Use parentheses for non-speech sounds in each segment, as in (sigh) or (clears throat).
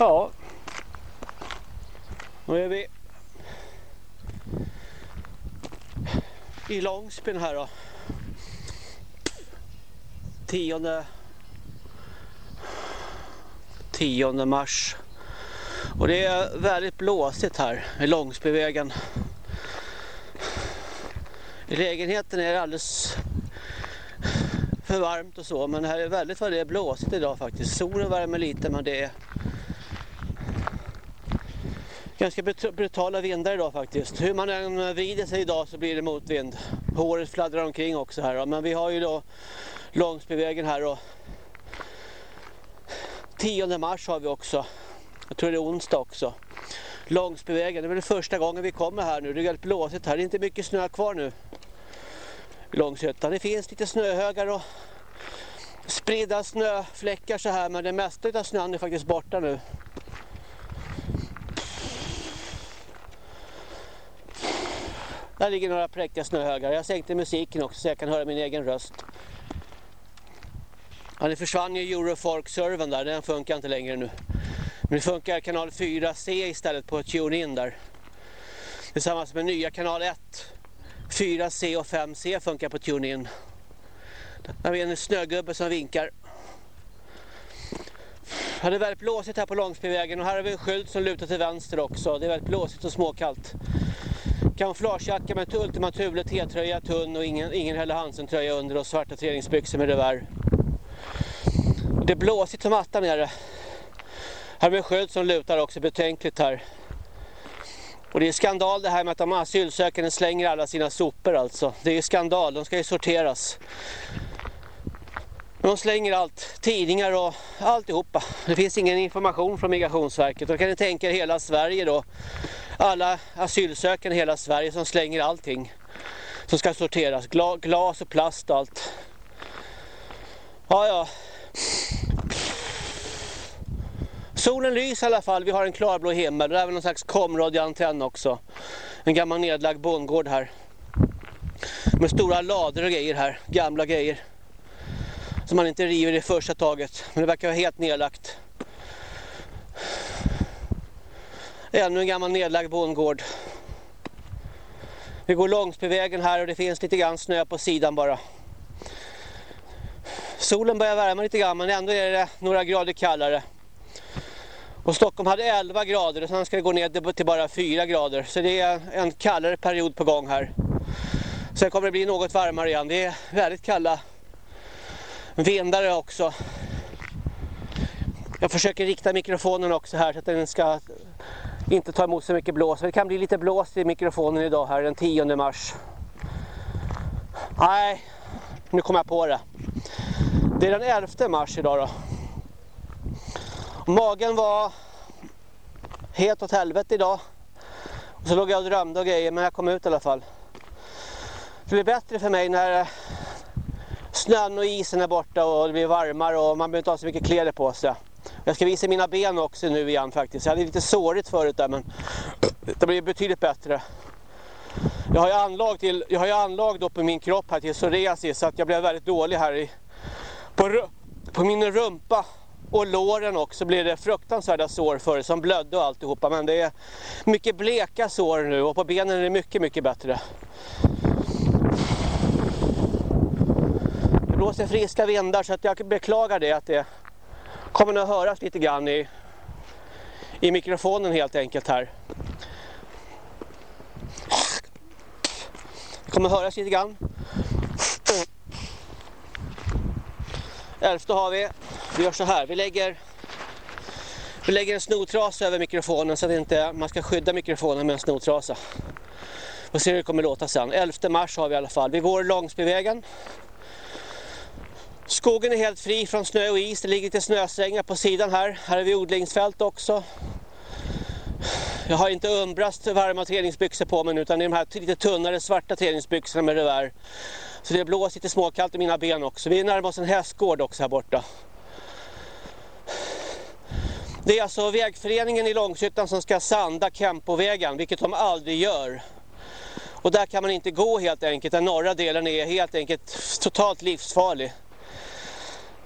Ja. Nu är vi i Långsbyn här då. 10 10 mars. Och det är väldigt blåsigt här i Långsbyvägen. I lägenheten är det alldeles för varmt och så men här är väldigt vad det är blåsigt idag faktiskt. Solen värmer lite men det är ganska brutala vindar idag faktiskt. Hur man än vrider sig idag så blir det motvind. Håret fladdrar omkring också här men vi har ju då Långsbyvägen här och 10 mars har vi också. Jag tror det är onsdag också. Långsbyvägen, det är väl första gången vi kommer här nu. Det är väldigt blåsigt här. Det är inte mycket snö kvar nu. I Långshyttan. Det finns lite snöhögar och spridda snöfläckar så här. Men det mesta av snön är faktiskt borta nu. Där ligger några präktiga snöhögar. Jag sänkte musiken också så jag kan höra min egen röst. Ja, det försvann ju Eurofolk-servern där, den funkar inte längre nu. Men det funkar kanal 4C istället på TuneIn där. Tillsammans med nya kanal 1. 4C och 5C funkar på TuneIn. Där har vi en snögubbe som vinkar. Ja, det är väldigt blåsigt här på Långsbyvägen och här har vi en skylt som lutar till vänster också. Det är väldigt blåsigt och småkallt. Kamouflagejacka med Ultima Thule T-tröja tunn och ingen, ingen Helle Hansen-tröja under och svarta träningsbyxor med revär. Det är blåsigt som attan nere. Här har vi en skylt som lutar också betänkligt här. Och det är skandal det här med att de asylsökande slänger alla sina sopor alltså. Det är skandal, de ska ju sorteras. De slänger allt, tidningar och alltihopa. Det finns ingen information från Migrationsverket. Då kan ni tänka er hela Sverige då. Alla asylsökande i hela Sverige som slänger allting. Som ska sorteras, Gla glas och plast och allt. Ja, ja. Solen lyser i alla fall, vi har en klarblå himmel. Det är väl någon slags komradioantenn också. En gammal nedlagd bondgård här. Med stora lador och grejer här, gamla grejer. Som man inte river i första taget. Men det verkar vara helt nedlagt. Ännu en gammal nedlagd bondgård. Vi går långs på vägen här och det finns lite grann snö på sidan bara. Solen börjar värma lite grann men ändå är det några grader kallare. Och Stockholm hade 11 grader och sen ska det gå ner till bara 4 grader. Så det är en kallare period på gång här. Sen kommer det bli något varmare igen. Det är väldigt kalla vindar också. Jag försöker rikta mikrofonen också här så att den ska inte ta emot så mycket blås. Det kan bli lite blås i mikrofonen idag här den 10 mars. Nej, nu kom jag på det. Det är den 11 mars idag då. Magen var helt åt helvete idag. Och så låg jag och drömde och grejer men jag kom ut i alla fall. Det blir bättre för mig när eh, snön och isen är borta och det blir varmare och man behöver inte ha så mycket kläder på sig. Jag ska visa mina ben också nu igen faktiskt. Jag hade lite sårigt förut där men det blir betydligt bättre. Jag har ju anlag, till, jag har ju anlag då på min kropp här till psoriasis så att jag blev väldigt dålig här i, på, på min rumpa och låren också blev det fruktansvärda sår förut som blödde och alltihopa. Men det är mycket bleka sår nu och på benen är det mycket, mycket bättre. Det blåser friska vindar så att jag beklagar det att det kommer att höras lite grann i, i mikrofonen helt enkelt här. Det kommer att höras lite grann. Elfte har vi. Vi gör så här. Vi lägger, vi lägger en snotrasa över mikrofonen så att inte, man ska skydda mikrofonen med en snotrasa. Och se hur det kommer låta sen. 11 mars har vi i alla fall. Vi går Långsbyvägen. Skogen är helt fri från snö och is. Det ligger lite snösträngar på sidan här. Här har vi odlingsfält också. Jag har inte umbrast varma träningsbyxor på mig nu utan det är de här lite tunnare svarta träningsbyxorna med revär. Så det blåser lite småkallt i mina ben också. Vi närmar oss en hästgård också här borta. Det är alltså vägföreningen i Långshyttan som ska sanda Kempovägen, vilket de aldrig gör. Och där kan man inte gå helt enkelt, den norra delen är helt enkelt totalt livsfarlig.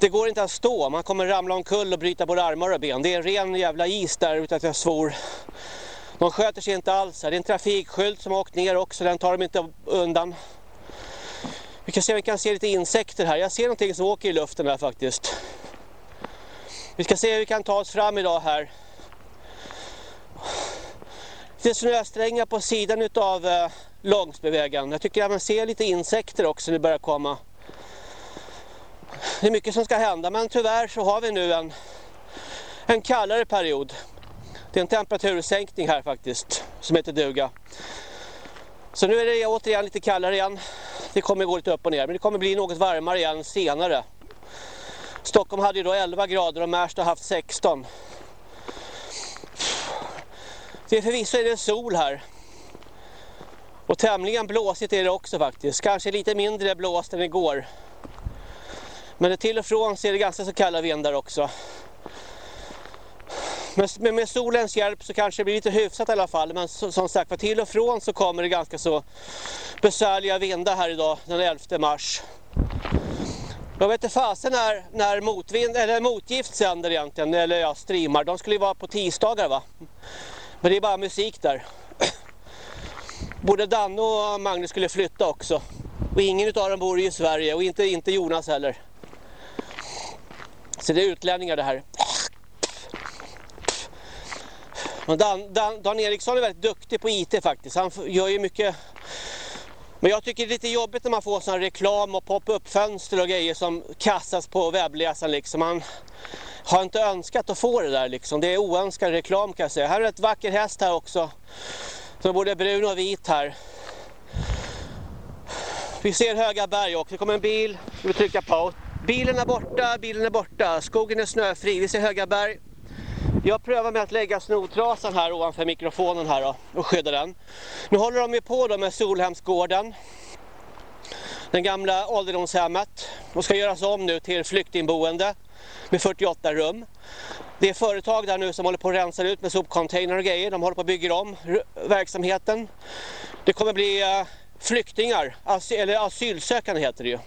Det går inte att stå, man kommer ramla omkull och bryta både armar och ben. Det är ren jävla is där ute att jag svor. De sköter sig inte alls här. Det är en trafikskylt som har åkt ner också, den tar de inte undan. Vi kan se om vi kan se lite insekter här. Jag ser någonting som åker i luften här faktiskt. Vi ska se hur vi kan ta oss fram idag här. Det är snösträngar på sidan av eh, Långsbyvägen. Jag tycker att man ser lite insekter också när det börjar komma. Det är mycket som ska hända men tyvärr så har vi nu en, en kallare period. Det är en temperatursänkning här faktiskt som heter duga. Så nu är det återigen lite kallare igen. Det kommer gå lite upp och ner men det kommer bli något varmare igen senare. Stockholm hade ju då 11 grader och Märsta har haft 16. Det är förvisso är det sol här. Och tämligen blåsigt är det också faktiskt. Kanske lite mindre blåst än igår. Men till och från så är det ganska så kalla vindar också. Men med solens hjälp så kanske det blir lite hyfsat i alla fall. Men som sagt, för till och från så kommer det ganska så besvärliga vindar här idag den 11 mars. Jag vet inte fasen när, när motvind, eller motgift sänder egentligen, eller ja, streamar. De skulle ju vara på tisdagar va? Men det är bara musik där. (clears throat) Både Danne och Magnus skulle flytta också. Och ingen av dem bor i Sverige och inte, inte Jonas heller. Så det är utlänningar det här. Dan, Dan, Dan Eriksson är väldigt duktig på IT faktiskt. Han gör ju mycket... Men jag tycker det är lite jobbigt när man får sån reklam och pop-up fönster och grejer som kastas på webbläsaren liksom. Man har inte önskat att få det där liksom. Det är oönskad reklam kan jag säga. Här är ett vacker häst här också. Som är både brun och vit här. Vi ser höga berg också. Det kommer en bil. Vi trycka på. Bilen är borta, bilen är borta. Skogen är snöfri. Vi ser höga berg. Jag prövar med att lägga snotrasan här ovanför mikrofonen här då, och skydda den. Nu håller de ju på då med Solhemsgården. Den gamla ålderdomshemmet. Och ska göras om nu till flyktingboende med 48 rum. Det är företag där nu som håller på att rensa ut med sopcontainer och grejer. De håller på att bygga om verksamheten. Det kommer bli eh, flyktingar, asyl, eller asylsökande heter det ju.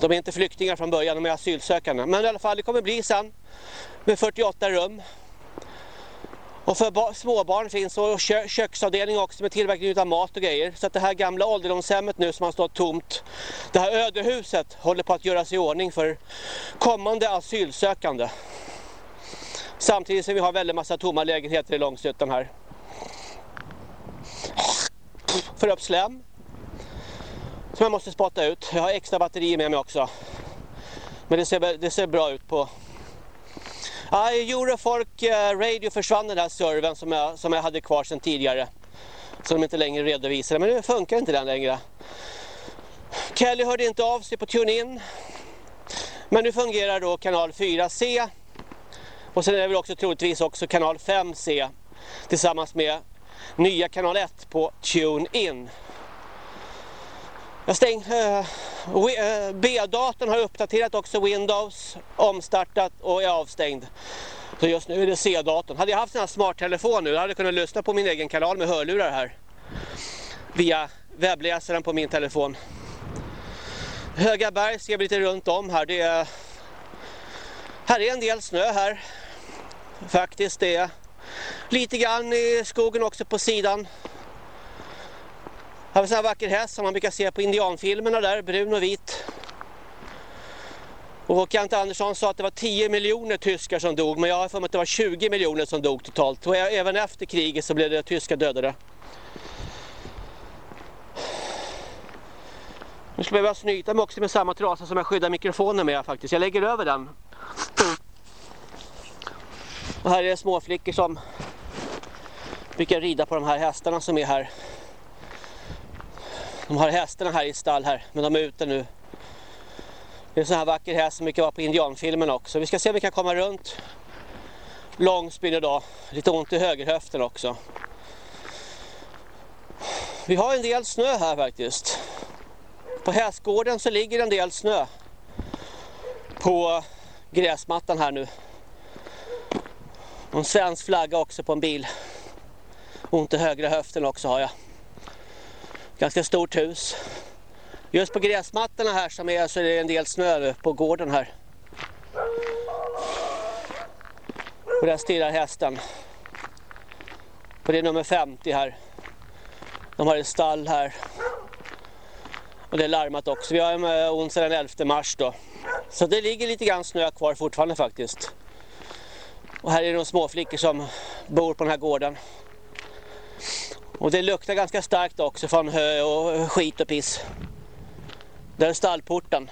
De är inte flyktingar från början, de är asylsökande. Men i alla fall, det kommer bli sen med 48 rum. Och för småbarn finns och kö köksavdelning också med tillverkning av mat och grejer. Så att det här gamla ålderdomshemmet nu som har stått tomt, det här ödehuset håller på att göras i ordning för kommande asylsökande. Samtidigt som vi har väldigt massa tomma lägenheter i Långshyttan här. För upp slem. Som jag måste spotta ut. Jag har extra batterier med mig också. Men det ser, det ser bra ut på Ah, Eurofolk eh, Radio försvann den här servern som jag, som jag hade kvar sedan tidigare. Som de inte längre redovisade, men nu funkar inte den längre. Kelly hörde inte av sig på TuneIn. Men nu fungerar då kanal 4C. Och sen är det väl också troligtvis också kanal 5C. Tillsammans med nya kanal 1 på TuneIn. Jag stäng, uh, B-datorn har uppdaterat också Windows, omstartat och är avstängd. Så just nu är det C-datorn. Hade jag haft en här smarttelefon nu hade jag kunnat lyssna på min egen kanal med hörlurar här. Via webbläsaren på min telefon. Höga berg ser vi lite runt om här. Det är, här är en del snö här. Faktiskt det är lite grann i skogen också på sidan. Här har vi en vacker häst som man brukar se på indianfilmerna där, brun och vit. Och Kent Andersson sa att det var 10 miljoner tyskar som dog, men jag har för mig att det var 20 miljoner som dog totalt. Och även efter kriget så blev det tyska dödade. Nu skulle jag behöva snyta mig också med samma trasa som jag skyddar mikrofonen med faktiskt. Jag lägger över den. Och här är det små flickor som brukar rida på de här hästarna som är här. De har hästarna här i stall här, men de är ute nu. Det är en sån här vacker häst som mycket var på indianfilmen också. Vi ska se om vi kan komma runt Långsbyn idag. Lite ont i högerhöften också. Vi har en del snö här faktiskt. På hästgården så ligger en del snö på gräsmattan här nu. En svensk flagga också på en bil. Ont i högra höften också har jag. Ganska stort hus. Just på gräsmattorna här som är så är det en del snö på gården här. Och där stirrar hästen. Och det är nummer 50 här. De har ett stall här. Och det är larmat också. Vi har en eh, onsdag den 11 mars då. Så det ligger lite grann snö kvar fortfarande faktiskt. Och här är de små flickor som bor på den här gården. Och det luktar ganska starkt också från hö och skit och piss. Där är stallporten.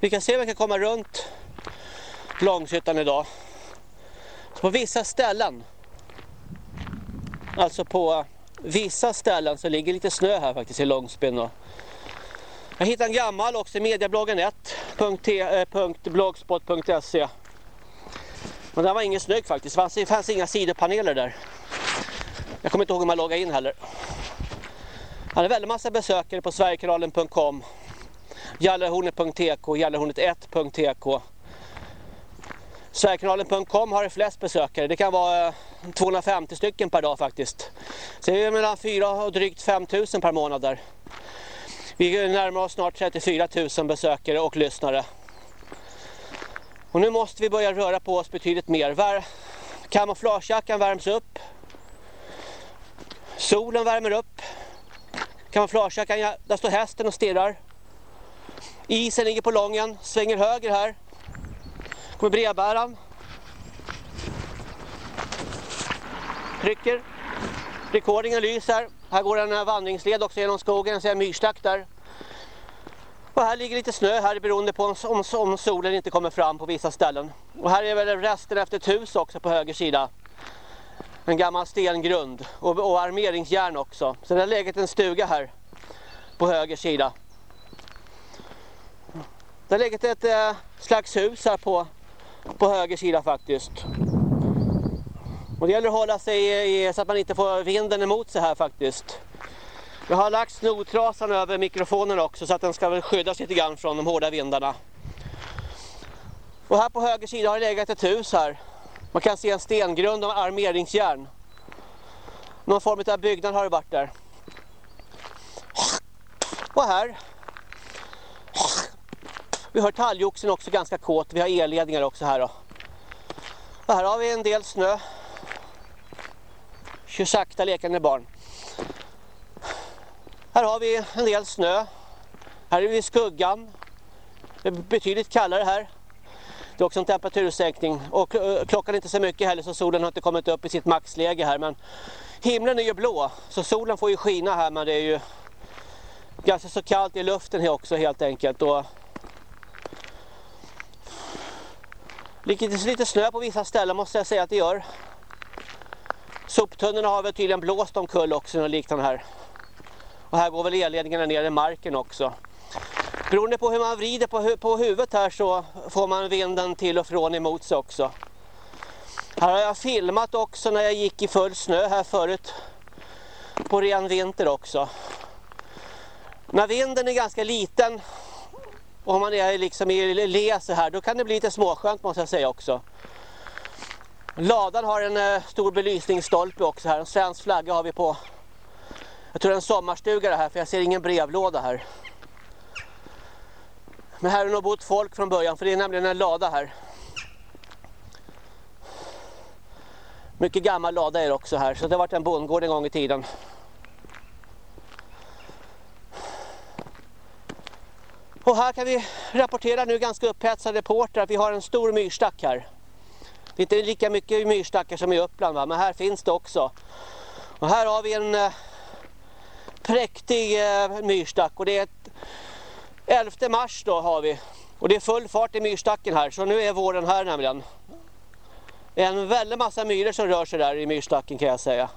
Vi kan se om vi kan komma runt Långshyttan idag. Så på vissa ställen, alltså på vissa ställen så ligger lite snö här faktiskt i Långsbyn. Jag hittade en gammal också, mediabloggen 1.blogspot.se men den var ingen snygg faktiskt, det fanns, inga sidopaneler där. Jag kommer inte ihåg hur man loggar in heller. Han har väldigt massa besökare på sverigekanalen.com Jallarhornet.tk, Jallarhornet1.tk Sverigekanalen.com har det flest besökare. Det kan vara eh, 250 stycken per dag faktiskt. Så det är mellan 4 och drygt 5 000 per månad där. Vi närmar oss snart 34 000 besökare och lyssnare. Och nu måste vi börja röra på oss betydligt mer. Kamouflagejackan värms upp. Solen värmer upp. Kamouflagejackan, där står hästen och stirrar. Isen ligger på lången, svänger höger här. Kommer brevbäraren. Trycker. Rekordingen lyser. Här går en eh, vandringsled också genom skogen, ser en myrstack där. Och här ligger lite snö här beroende på om, om solen inte kommer fram på vissa ställen. Och här är väl resten efter ett hus också på höger sida. En gammal stengrund och, och armeringsjärn också. Så det har legat en stuga här på höger sida. Det har legat ett eh, slags hus här på, på höger sida faktiskt. Och det gäller att hålla sig i, så att man inte får vinden emot sig här faktiskt. Jag har lagt snotrasan över mikrofonen också så att den ska väl skyddas lite grann från de hårda vindarna. Och här på höger sida har det legat ett hus här. Man kan se en stengrund av armeringsjärn. Någon form av byggnad har det varit där. Och här. Vi har talgoxen också ganska kåt. Vi har elledningar också här då. Och här har vi en del snö. Kör sakta lekande barn. Här har vi en del snö. Här är vi i skuggan. Det är betydligt kallare här. Det är också en temperatursänkning och eh, klockan är inte så mycket heller så solen har inte kommit upp i sitt maxläge här men himlen är ju blå så solen får ju skina här men det är ju ganska så kallt i luften här också helt enkelt och lite, lite snö på vissa ställen måste jag säga att det gör. Soptunnorna har väl tydligen blåst omkull också och liknande här. Och här går väl elledningarna ner i marken också. Beroende på hur man vrider på, hu på huvudet här så får man vinden till och från emot sig också. Här har jag filmat också när jag gick i full snö här förut. På ren vinter också. När vinden är ganska liten och man är liksom i så här då kan det bli lite småskönt måste jag säga också. Ladan har en eh, stor belysningsstolpe också här. En svensk flagga har vi på. Jag tror det är en sommarstuga det här för jag ser ingen brevlåda här. Men här har nog bott folk från början för det är nämligen en lada här. Mycket gammal lada är det också här så det har varit en bondgård en gång i tiden. Och här kan vi rapportera nu ganska upphetsade reporter att vi har en stor myrstack här. Det är inte lika mycket myrstackar som i Uppland va? men här finns det också. Och här har vi en eh, präktig eh, myrstack och det är 11 mars då har vi. Och det är full fart i myrstacken här så nu är våren här nämligen. En väldigt massa myror som rör sig där i myrstacken kan jag säga.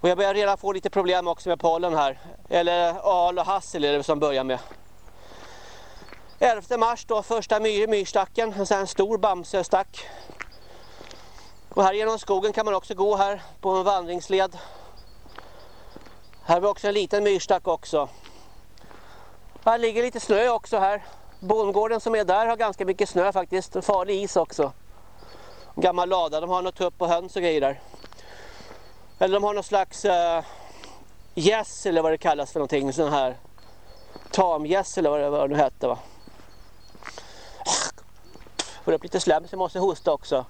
Och jag börjar redan få lite problem också med pollen här. Eller al och hassel är det som börjar med. 11 mars då, första myr, myrstacken, en stor bamsöstack. Och här genom skogen kan man också gå här på en vandringsled. Här har vi också en liten myrstack också. Här ligger lite snö också här. Bondgården som är där har ganska mycket snö faktiskt. Farlig is också. Gammal lada, de har något tupp och höns och grejer där. Eller de har någon slags eh, gäss eller vad det kallas för någonting. Sån här tamgäss eller vad det, vad det nu hette va. Får upp lite slem så jag måste hosta också.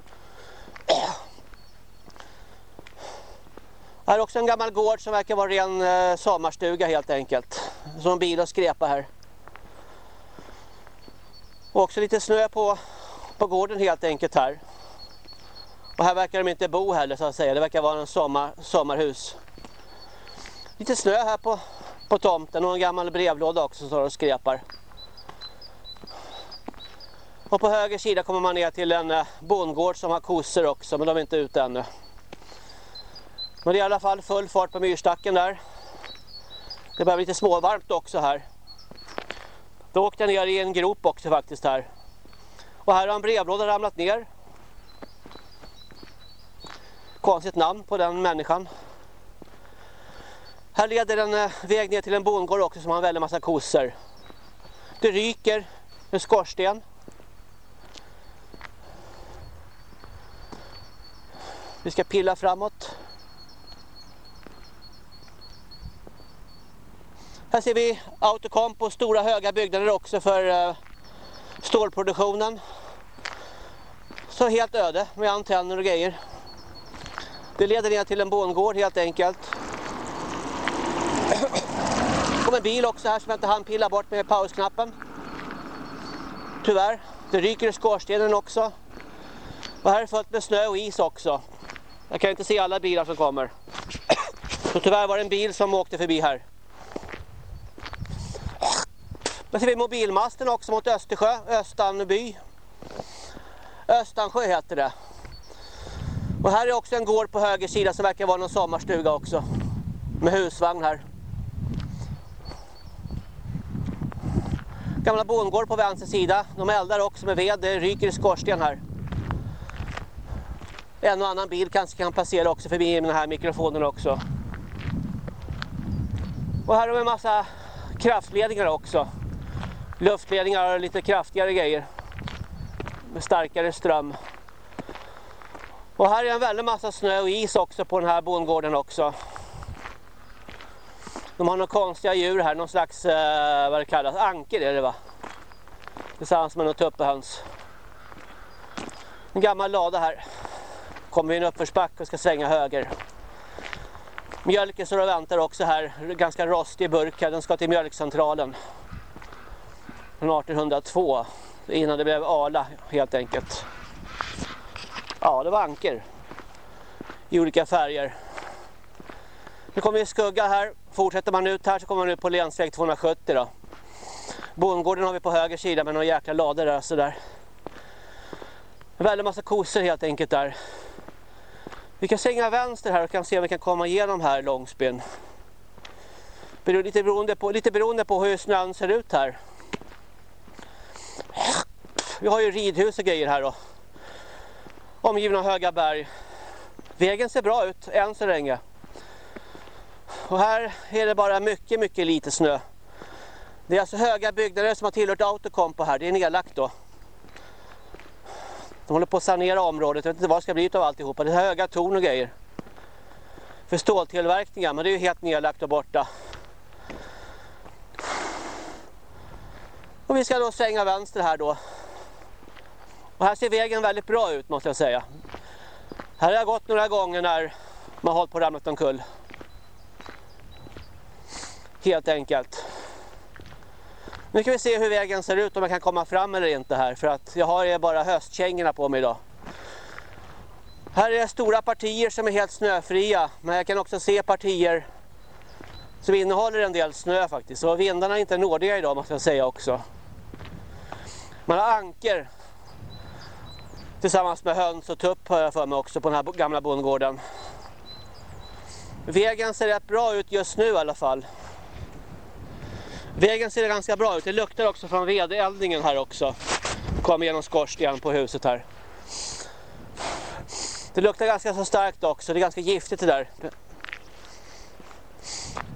Här är också en gammal gård som verkar vara ren eh, sommarstuga helt enkelt. Som bil och skrepa här. Och också lite snö på, på gården helt enkelt här. Och här verkar de inte bo heller så att säga. Det verkar vara en sommar, sommarhus. Lite snö här på, på tomten och en gammal brevlåda också som står och skrepar. Och på höger sida kommer man ner till en eh, bondgård som har kossor också men de är inte ute ännu. Men det är i alla fall full fart på myrstacken där. Det börjar bli lite småvarmt också här. Då åkte jag ner i en grop också faktiskt här. Och här har en brevlåda ramlat ner. Konstigt namn på den människan. Här leder en eh, väg ner till en bondgård också som har en väldigt massa kossor. Det ryker en skorsten. Vi ska pilla framåt. Här ser vi Autocomp och stora höga byggnader också för eh, stålproduktionen. Så helt öde med antenner och grejer. Det leder ner till en bondgård helt enkelt. Det kommer en bil också här som jag inte hann pilla bort med pausknappen. Tyvärr. Det ryker i skorstenen också. Och här är fullt med snö och is också. Jag kan inte se alla bilar som kommer. Så tyvärr var det en bil som åkte förbi här. Där ser vi mobilmasten också mot Östersjö, Östanby. Östansjö heter det. Och här är också en gård på höger sida som verkar vara någon sommarstuga också. Med husvagn här. Gamla bondgård på vänster sida. De eldar också med ved, det ryker i skorsten här. En och annan bil kanske kan passera också förbi med den här mikrofonen också. Och här har vi en massa kraftledningar också. Luftledningar och lite kraftigare grejer. Med starkare ström. Och här är en väldigt massa snö och is också på den här bondgården också. De har några konstiga djur här, någon slags, eh, vad det kallas, anker är det va? Tillsammans med några tuppehöns. En gammal lada här. Kommer vi en uppförsbacke och ska svänga höger. Mjölken står och väntar också här, ganska rostig burk här, den ska till mjölkcentralen. Från 1802, innan det blev Arla helt enkelt. Ja, det var anker i olika färger. Nu kommer vi skugga här. Fortsätter man ut här så kommer man ut på länsväg 270 då. Bondgården har vi på höger sida med några jäkla lador där sådär. En väldigt massa kossor helt enkelt där. Vi kan svänga vänster här och kan se om vi kan komma igenom här Långsbyn. Lite beroende på, lite beroende på hur snön ser ut här. Vi har ju ridhus och grejer här då. Omgivna av höga berg. Vägen ser bra ut än så länge. Och här är det bara mycket, mycket lite snö. Det är alltså höga byggnader som har tillhört Autocompo här. Det är nedlagt då. De håller på att sanera området. Jag vet inte vad det ska bli av alltihopa. Det är höga torn och grejer. För ståltillverkningar. Men det är ju helt nedlagt och borta. Och vi ska då svänga vänster här då. Och här ser vägen väldigt bra ut måste jag säga. Här har jag gått några gånger när man har hållit på att ramla omkull. Helt enkelt. Nu kan vi se hur vägen ser ut om jag kan komma fram eller inte här för att jag har bara höstkängorna på mig idag. Här är stora partier som är helt snöfria men jag kan också se partier som innehåller en del snö faktiskt. Så vindarna är inte nådiga idag måste jag säga också. Man har anker tillsammans med höns och tupp har jag för mig också på den här gamla bondgården. Vägen ser rätt bra ut just nu i alla fall. Vägen ser ganska bra ut. Det luktar också från vedeldningen här också. Kommer genom skorstenen på huset här. Det luktar ganska så starkt också. Det är ganska giftigt det där.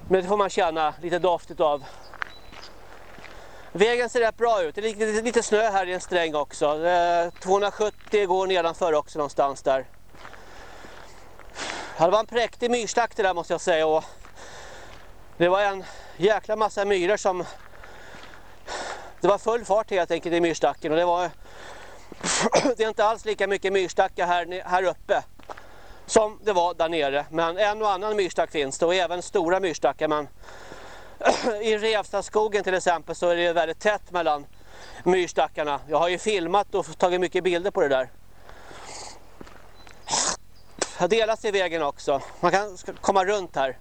Men det får man känna lite doftigt av. Vägen ser rätt bra ut. Det är lite, lite snö här i en sträng också. Eh, 270 går nedanför också någonstans där. Ja, det var en präktig myrstack det där måste jag säga. Och Det var en jäkla massa myror som... Det var full fart helt enkelt i myrstacken och det var... (clears throat) det är inte alls lika mycket myrstackar här, här uppe som det var där nere. Men en och annan myrstack finns det och även stora myrstackar. Men (clears throat) i Revstaskogen till exempel så är det väldigt tätt mellan myrstackarna. Jag har ju filmat och tagit mycket bilder på det där. Här delas i vägen också. Man kan komma runt här.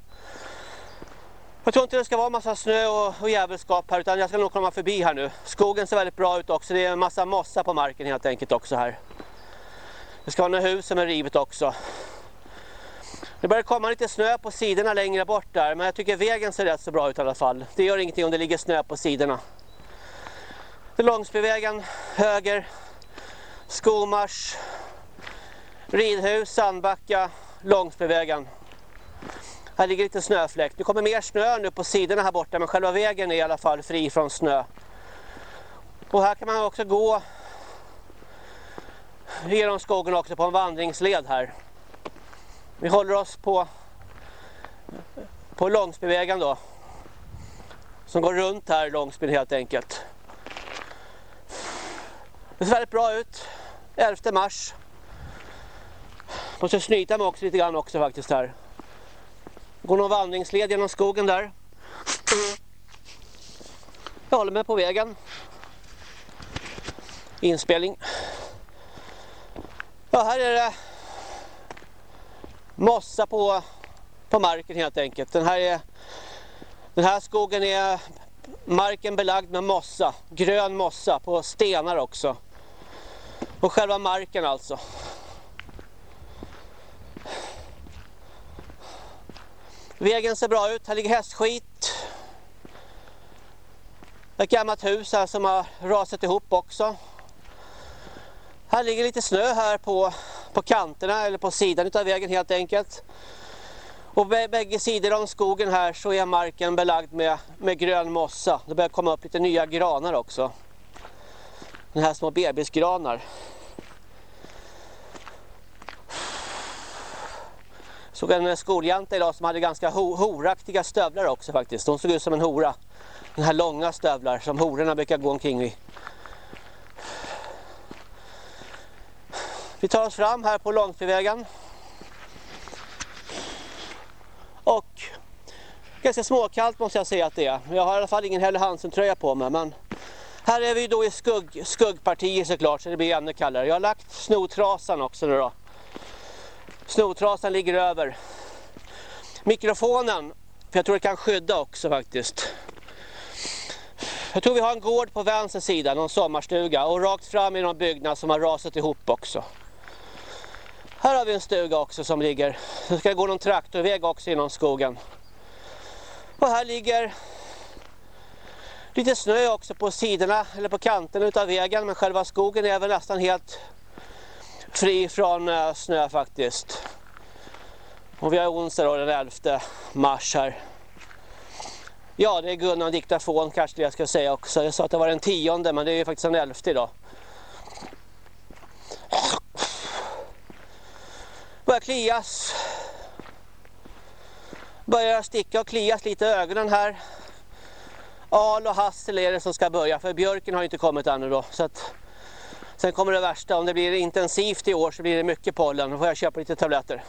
Jag tror inte det ska vara massa snö och, och jävelskap här utan jag ska nog komma förbi här nu. Skogen ser väldigt bra ut också. Det är en massa mossa på marken helt enkelt också här. Det ska vara några hus som är rivet också. Det börjar komma lite snö på sidorna längre bort där men jag tycker vägen ser rätt så bra ut i alla fall. Det gör ingenting om det ligger snö på sidorna. Det är Långsbyvägen, höger, Skomars, Ridhus, Sandbacka, Långsbyvägen. Här ligger lite snöfläck. Det kommer mer snö nu på sidorna här borta men själva vägen är i alla fall fri från snö. Och här kan man också gå genom skogen också på en vandringsled här. Vi håller oss på på Långsbyvägen då. Som går runt här Långsbyn helt enkelt. Det ser väldigt bra ut. 11 mars. Måste snyta mig också lite grann också faktiskt här. Går någon vandringsled genom skogen där. Jag håller mig på vägen. Inspelning. Ja, här är det mossa på, på marken helt enkelt. Den här, är, den här skogen är marken belagd med mossa. Grön mossa på stenar också. Och själva marken alltså. Vägen ser bra ut. Här ligger hästskit. Ett gammalt hus här som har rasat ihop också. Här ligger lite snö här på, på kanterna eller på sidan av vägen helt enkelt. Och bägge sidor om skogen här så är marken belagd med, med grön mossa. Det börjar komma upp lite nya granar också. Den här små bebisgranar. Såg en skoljanta idag som hade ganska ho horaktiga stövlar också faktiskt. De såg ut som en hora. Den här långa stövlar som hororna brukar gå omkring i. Vi tar oss fram här på Långsbyvägen. Och ganska småkallt måste jag säga att det är. Jag har i alla fall ingen Helle Hansen-tröja på mig. Men här är vi då i skugg, skuggpartier såklart så det blir ännu kallare. Jag har lagt snotrasan också nu då. Snotrasan ligger över. Mikrofonen, för jag tror det kan skydda också faktiskt. Jag tror vi har en gård på vänster sida, någon sommarstuga. Och rakt fram i någon byggnad som har rasat ihop också. Här har vi en stuga också som ligger. Det ska gå någon traktorväg också genom skogen. Och här ligger lite snö också på sidorna eller på kanten utav vägen. Men själva skogen är väl nästan helt fri från eh, snö faktiskt. Och vi har onsdag då, den 11 mars här. Ja, det är Gunnar diktafon kanske det jag ska säga också. Jag sa att det var den tionde men det är ju faktiskt den 11 idag. Börjar klias. Börjar sticka och klias lite i ögonen här. Al och hassel är det som ska börja för björken har inte kommit ännu då. Så att, sen kommer det värsta, om det blir intensivt i år så blir det mycket pollen. Då får jag köpa lite tabletter.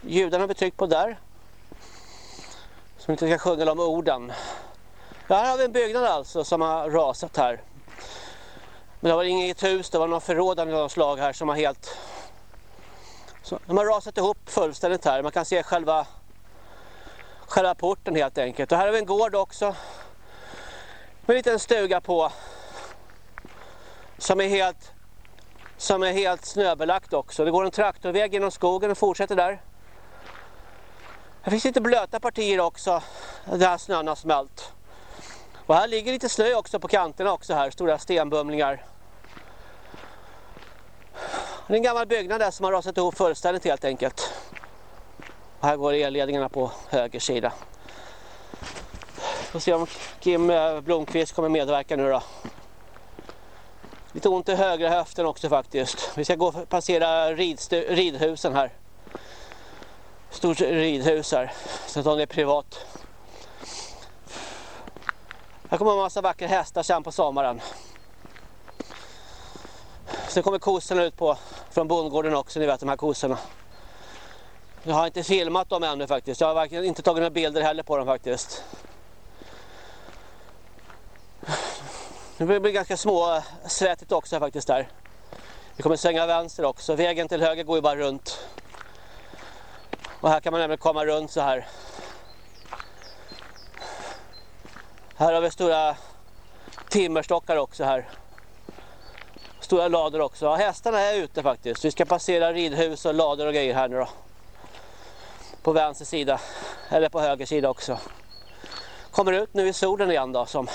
Judarna har betryckt på där. Som inte ska sjunga om orden. Ja, här har vi en byggnad alltså som har rasat här. Men det var inget hus, det var någon förråd av något slag här som har helt... Så, de har rasat ihop fullständigt här. Man kan se själva, själva porten helt enkelt. Och här har vi en gård också. Med en liten stuga på. Som är helt, som är helt snöbelagt också. Det går en traktorväg genom skogen och fortsätter där. Det finns lite blöta partier också. Där snön har smält. Och här ligger lite snö också på kanterna också här, stora stenbumlingar. Det är en gammal byggnad där som har rasat ihop fullständigt helt enkelt. Och här går elledningarna på höger sida. Får se om Kim eh, Blomqvist kommer medverka nu då. Lite ont i högra höften också faktiskt. Vi ska gå och passera ridhusen här. Stort ridhus här. Så att det är privat. Här kommer en massa vackra hästar sen på sommaren. Sen kommer kossorna ut på från bondgården också, ni vet de här kossorna. Jag har inte filmat dem ännu faktiskt. Jag har verkligen inte tagit några bilder heller på dem faktiskt. Det blir ganska små svettigt också faktiskt där. Vi kommer svänga vänster också. Vägen till höger går ju bara runt. Och här kan man nämligen komma runt så här. Här har vi stora timmerstockar också här. Stora lador också. Ja, hästarna är ute faktiskt. Vi ska passera ridhus och lador och grejer här nu då. På vänster sida. Eller på höger sida också. Kommer ut nu i solen igen då som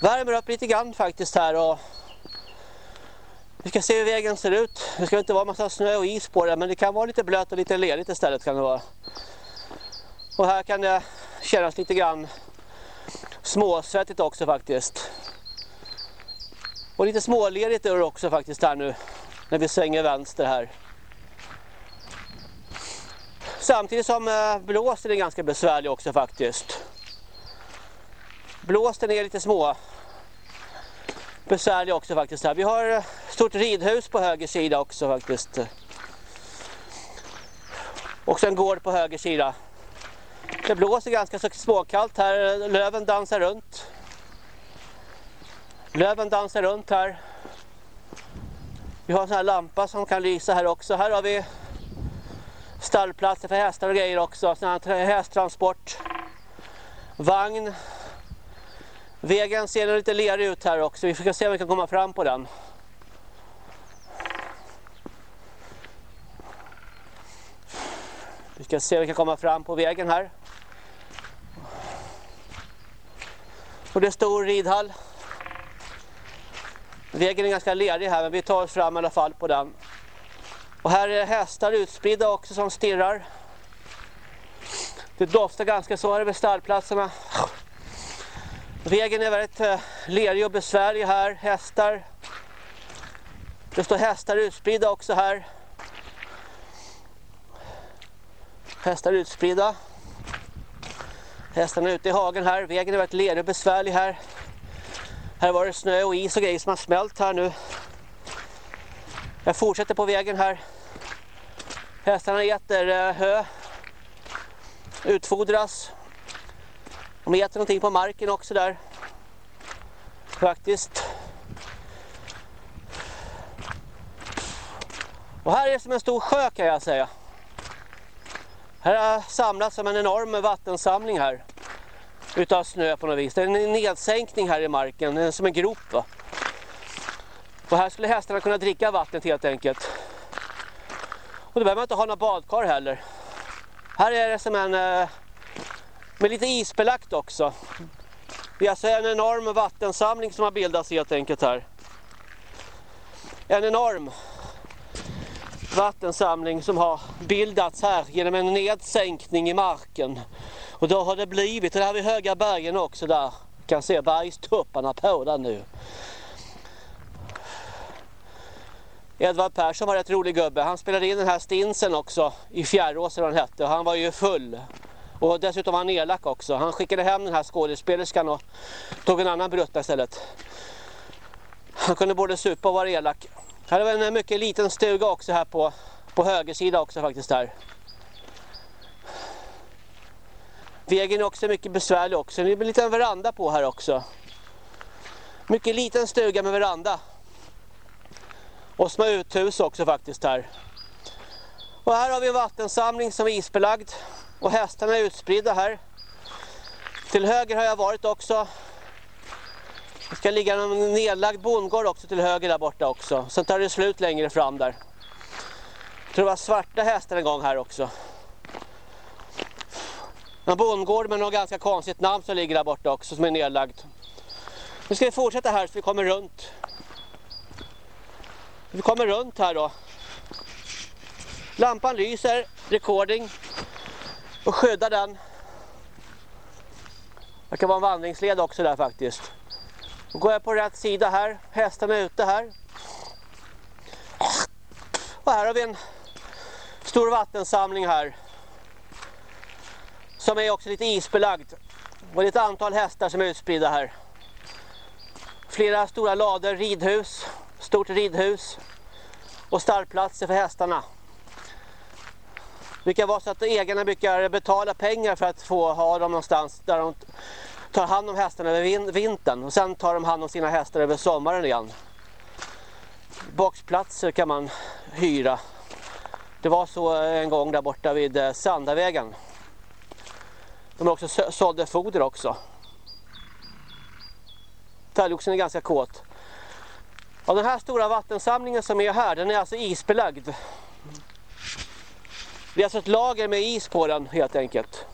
värmer upp lite grann faktiskt här och vi ska se hur vägen ser ut. Det ska inte vara massa snö och is på det men det kan vara lite blött och lite ledigt istället kan det vara. Och här kan det kännas lite grann småsvettigt också faktiskt. Och lite småledigt är det också faktiskt här nu när vi svänger vänster här. Samtidigt som eh, blåsten är ganska besvärlig också faktiskt. Blåsten är lite små besvärlig också faktiskt här. Vi har ett stort ridhus på höger sida också faktiskt. Och en gård på höger sida. Det blåser ganska så småkallt här. Löven dansar runt. Löven dansar runt här. Vi har en sån här lampa som kan lysa här också. Här har vi stallplatser för hästar och grejer också. Sån här hästtransport. Vagn. Vägen ser lite lerig ut här också. Vi ska se om vi kan komma fram på den. Vi ska se om vi kan komma fram på vägen här. Och det är stor ridhall. Vägen är ganska ledig här men vi tar oss fram i alla fall på den. Och här är hästar utspridda också som stirrar. Det doftar ganska så här vid stallplatserna. Vägen är väldigt eh, lerig och besvärlig här. Hästar. Det står hästar utspridda också här. Hästar är utspridda. Hästarna är ute i hagen här. Vägen är väldigt lerig och besvärlig här. Här var det snö och is och grejer som har smält här nu. Jag fortsätter på vägen här. Hästarna äter eh, hö. Utfodras. De äter någonting på marken också där. Faktiskt. Och här är det som en stor sjö kan jag säga. Här har samlats som en enorm vattensamling här. Utav snö på något vis. Det är en nedsänkning här i marken, det är som en grop va. Och här skulle hästarna kunna dricka vattnet helt enkelt. Och då behöver man inte ha några badkar heller. Här är det som en eh, med lite isbelagt också. Det är alltså en enorm vattensamling som har bildats helt enkelt här. En enorm vattensamling som har bildats här genom en nedsänkning i marken. Och då har det blivit, och där har vi höga bergen också där. kan se bergstupparna på där nu. Edvard Persson var rätt rolig gubbe. Han spelade in den här stinsen också i Fjärrås han hette. Och han var ju full. Och dessutom var han elak också. Han skickade hem den här skådespelerskan och tog en annan brutta istället. Han kunde både supa och vara elak. Här har vi en eh, mycket liten stuga också här på, på höger sida också faktiskt där. Vägen är också mycket besvärlig också. Det är en liten veranda på här också. Mycket liten stuga med veranda. Och små uthus också faktiskt här. Och här har vi en vattensamling som är isbelagd. Och hästarna är utspridda här. Till höger har jag varit också. Det ska ligga en nedlagd bondgård också till höger där borta också. Sen tar det slut längre fram där. Jag tror det var svarta hästar en gång här också. En bondgård med något ganska konstigt namn som ligger där borta också som är nedlagd. Nu ska vi fortsätta här så vi kommer runt. Vi kommer runt här då. Lampan lyser, recording och skyddar den. Det kan vara en vandringsled också där faktiskt. Då går jag på rätt sida här. hästen är ute här. Och här har vi en stor vattensamling här. Som är också lite isbelagd. Och det är ett antal hästar som är utspridda här. Flera stora lader ridhus. Stort ridhus. Och stallplatser för hästarna. Det brukar vara så att ägarna brukar betala pengar för att få ha dem någonstans där de tar hand om hästarna över vintern. Och sen tar de hand om sina hästar över sommaren igen. Boxplatser kan man hyra. Det var så eh, en gång där borta vid eh, Sandavägen. De har också sålde foder också. Talgoxen är ganska kåt. Ja, den här stora vattensamlingen som är här, den är alltså isbelagd. Det är alltså ett lager med is på den helt enkelt.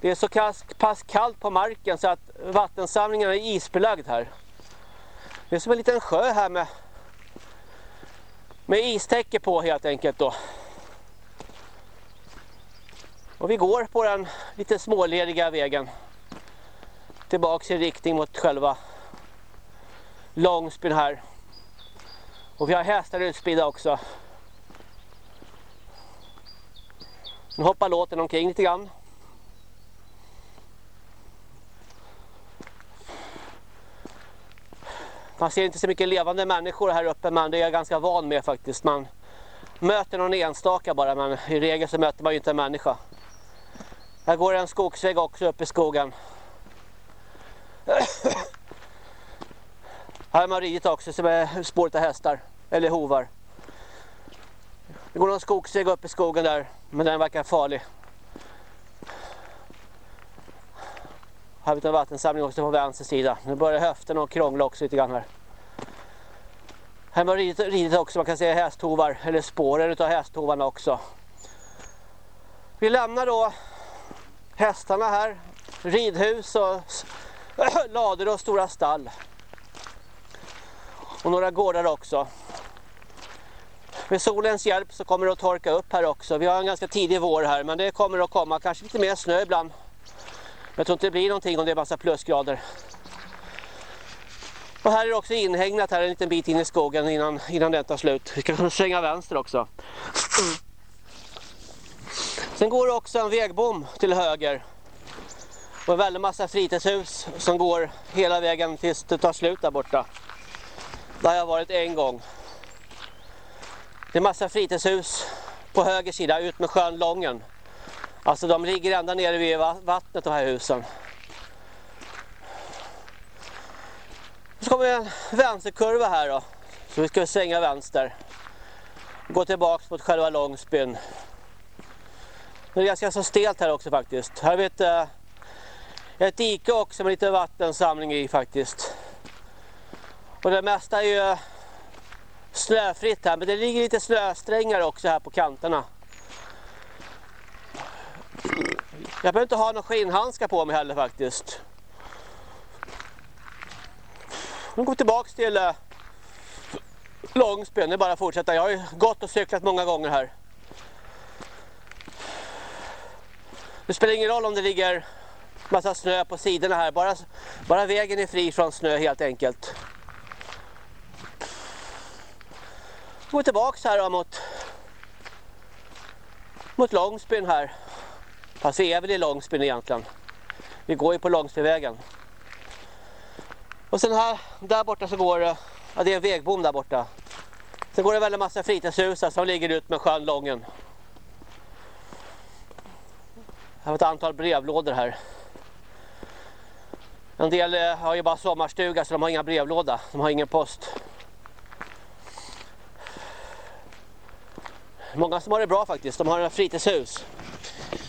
Det är så pass kallt på marken så att vattensamlingen är isbelagd här. Det är som en liten sjö här med, med istäcke på helt enkelt då. Och vi går på den lite smålediga vägen. Tillbaks i riktning mot själva Långsbyn här. Och vi har hästar utspridda också. Nu hoppar låten omkring lite grann. Man ser inte så mycket levande människor här uppe men det är jag ganska van med faktiskt. Man möter någon enstaka bara men i regel så möter man ju inte en människa. Här går en skogsväg också upp i skogen. (coughs) Här har man ridit också som är spåret av hästar. Eller hovar. Det går någon skogsväg upp i skogen där. Men den verkar farlig. Här har vi en vattensamling också på vänster sida. Nu börjar höften och krångla också lite grann här. Här har ridit, ridit också. Man kan se hästhovar. Eller spåren av hästhovarna också. Vi lämnar då hästarna här. Ridhus och (clears throat) lador och stora stall. Och några gårdar också. Med solens hjälp så kommer det att torka upp här också. Vi har en ganska tidig vår här men det kommer att komma kanske lite mer snö ibland. Jag tror inte det blir någonting om det är massa plusgrader. Och här är det också inhägnat här en liten bit in i skogen innan, innan den tar slut. Vi ska svänga vänster också. Sen går det också en vägbom till höger. Och en väldigt massa fritidshus som går hela vägen tills det tar slut där borta. Där har jag varit en gång. Det är massa fritidshus på höger sida ut med sjön Lången. Alltså de ligger ända nere vid vattnet de här husen. Så kommer en vänsterkurva här då. Så vi ska svänga vänster. Gå tillbaks mot själva Långsbyn. Det är ganska så stelt här också faktiskt. Här har vi ett, eh, ett dike också med lite vattensamling i faktiskt. Och det mesta är ju eh, snöfritt här. Men det ligger lite snösträngar också här på kanterna. Jag behöver inte ha några skinnhandskar på mig heller faktiskt. Nu går vi tillbaka till äh, Långsbyn. Det är bara att fortsätta. Jag har ju gått och cyklat många gånger här. Det spelar ingen roll om det ligger massa snö på sidorna här. Bara, bara vägen är fri från snö helt enkelt. Gå tillbaka här då mot, mot Långsbyn här. Fast vi är väl i Långsbyn egentligen. Vi går ju på Långsbyvägen. Och sen här, där borta så går det, ja det är en vägbom där borta. Sen går det väl en massa fritidshus som ligger ut med sjön Lången. Jag har ett antal brevlådor här. En del eh, har ju bara sommarstuga så de har inga brevlåda. De har ingen post. Många som har det bra faktiskt. De har en fritidshus.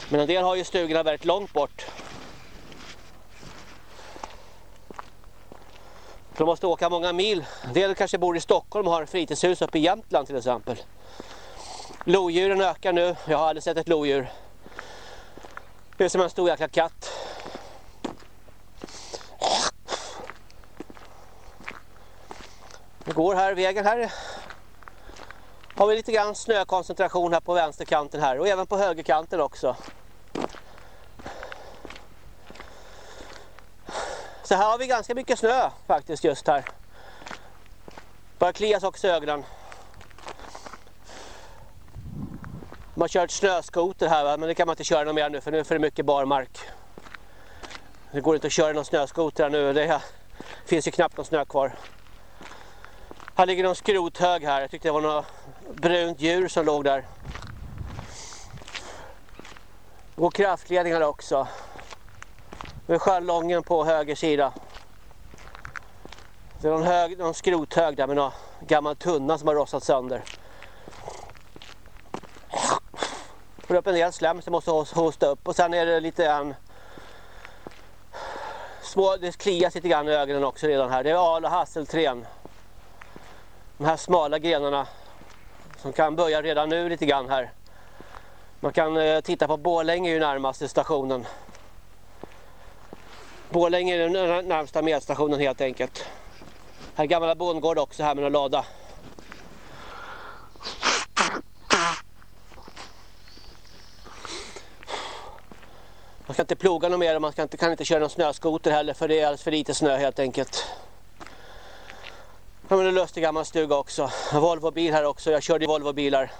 Men en del har ju stugorna väldigt långt bort. de måste åka många mil. En del kanske bor i Stockholm och har fritidshus uppe i Jämtland till exempel. Lodjuren ökar nu. Jag har aldrig sett ett lodjur. Det är som en stor jäkla katt. Vi går här, vägen här har vi lite grann snökoncentration här på vänsterkanten här och även på högerkanten också. Så här har vi ganska mycket snö faktiskt just här. Börjar klias också i ögonen. Man har kört snöskoter här va? men det kan man inte köra någon mer nu för nu är det för mycket barmark. Det går inte att köra någon snöskoter här nu, det finns ju knappt någon snö kvar. Här ligger någon skrothög här, jag tyckte det var något brunt djur som låg där. Det går kraftledningar också. Med är Sjöllången på höger sida. Det är någon, hög, någon skrothög där med någon gammal tunna som har rostat sönder. Får upp en del slem som måste hosta upp och sen är det lite en små, det kliar lite grann i ögonen också redan här. Det är al och hasselträn. De här smala grenarna som kan börja redan nu lite grann här. Man kan eh, titta på Bålänge ju närmaste stationen. Bålänge är den närmsta medstationen helt enkelt. Här är gamla bondgård också här med en lada. Man ska inte ploga något mer och man ska inte, kan inte köra någon snöskoter heller för det är alldeles för lite snö helt enkelt. Ja, men en lustig gammal stuga också. En Volvo-bil här också. Jag körde Volvo-bilar.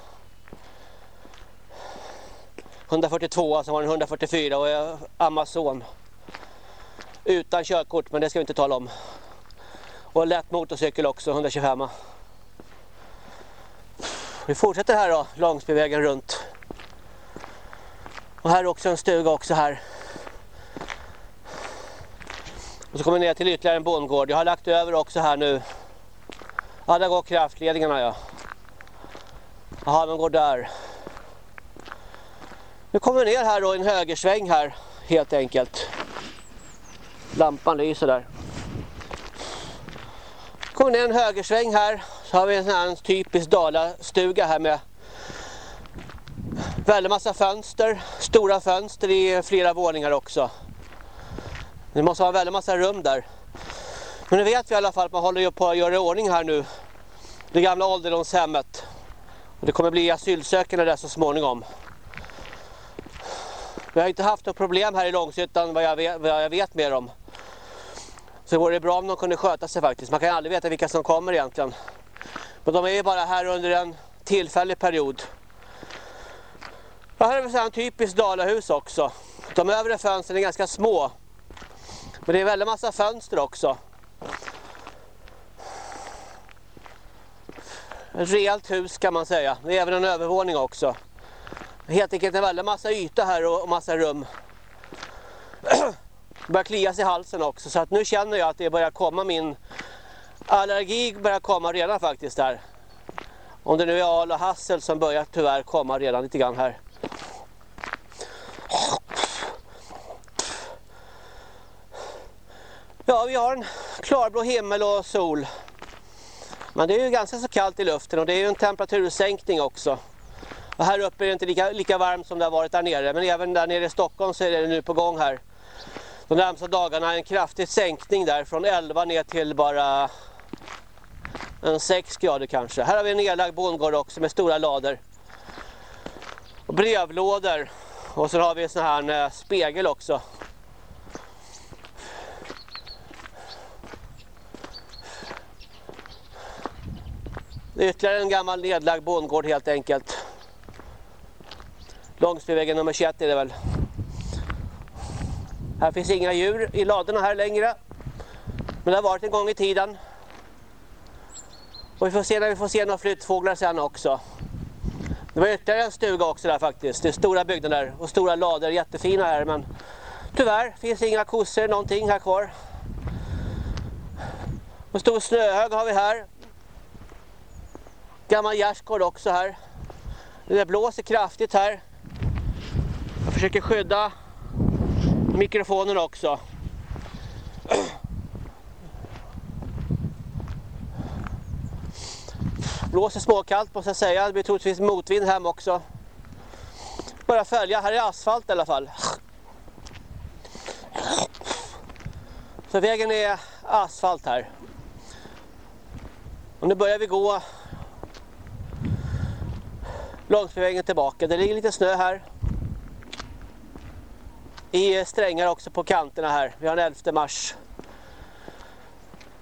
142, alltså var en 144 och Amazon. Utan körkort, men det ska vi inte tala om. Och lätt motorcykel också, 125. Vi fortsätter här då, Långsbyvägen runt. Och här är också en stuga också här. Och så kommer vi ner till ytterligare en bondgård. Jag har lagt över också här nu. Ja, där går kraftledningarna ja. Jaha, de går där. Nu kommer vi ner här då i en högersväng här helt enkelt. Lampan lyser där. Kommer ner en högersväng här så har vi en sån här typisk dalastuga här med väldigt massa fönster, stora fönster i flera våningar också. Det måste vara väldigt massa rum där. Men nu vet vi i alla fall att man håller på att göra i ordning här nu. Det gamla ålderdomshemmet. Det kommer bli asylsökande där så småningom. Vi har inte haft något problem här i Långshyttan vad jag vet, vad jag vet mer om. Så det vore bra om de kunde sköta sig faktiskt. Man kan aldrig veta vilka som kommer egentligen. Men de är ju bara här under en tillfällig period. Ja, här är en typiskt dalahus också. De övre fönstren är ganska små. Men det är väldigt massa fönster också. Ett rejält hus kan man säga. Det är även en övervåning också. Helt enkelt en väldigt massa yta här och massa rum. Det (clears throat) börjar klias i halsen också så att nu känner jag att det börjar komma min allergi börjar komma redan faktiskt där. Om det nu är al och hassel som börjar tyvärr komma redan lite grann här. Ja, vi har en klarblå himmel och sol. Men det är ju ganska så kallt i luften och det är ju en temperatursänkning också. Och här uppe är det inte lika, lika varmt som det har varit där nere. Men även där nere i Stockholm så är det nu på gång här. De närmsta dagarna en kraftig sänkning där från 11 ner till bara en 6 grader kanske. Här har vi en nedlagd bondgård också med stora lader. Och brevlådor. Och så har vi en sån här eh, spegel också. Ytterligare en gammal nedlagd bondgård helt enkelt. Långsbyvägen nummer 21 är det väl. Här finns inga djur i ladorna här längre. Men det har varit en gång i tiden. Och vi får se när vi får se några flyttfåglar sen också. Det var ytterligare en stuga också där faktiskt. Det är stora byggnader och stora lador, jättefina här men tyvärr finns inga kossor någonting här kvar. En stor snöhög har vi här. Gammal gärdsgård också här. Det blåser kraftigt här. Jag försöker skydda mikrofonen också. Blåser småkallt måste jag säga. Det blir troligtvis motvind hem också. Bara följa. Här är asfalt i alla fall. Så vägen är asfalt här. Och nu börjar vi gå Långsbyvägen tillbaka. Det ligger lite snö här. I eh, strängar också på kanterna här. Vi har den 11 mars.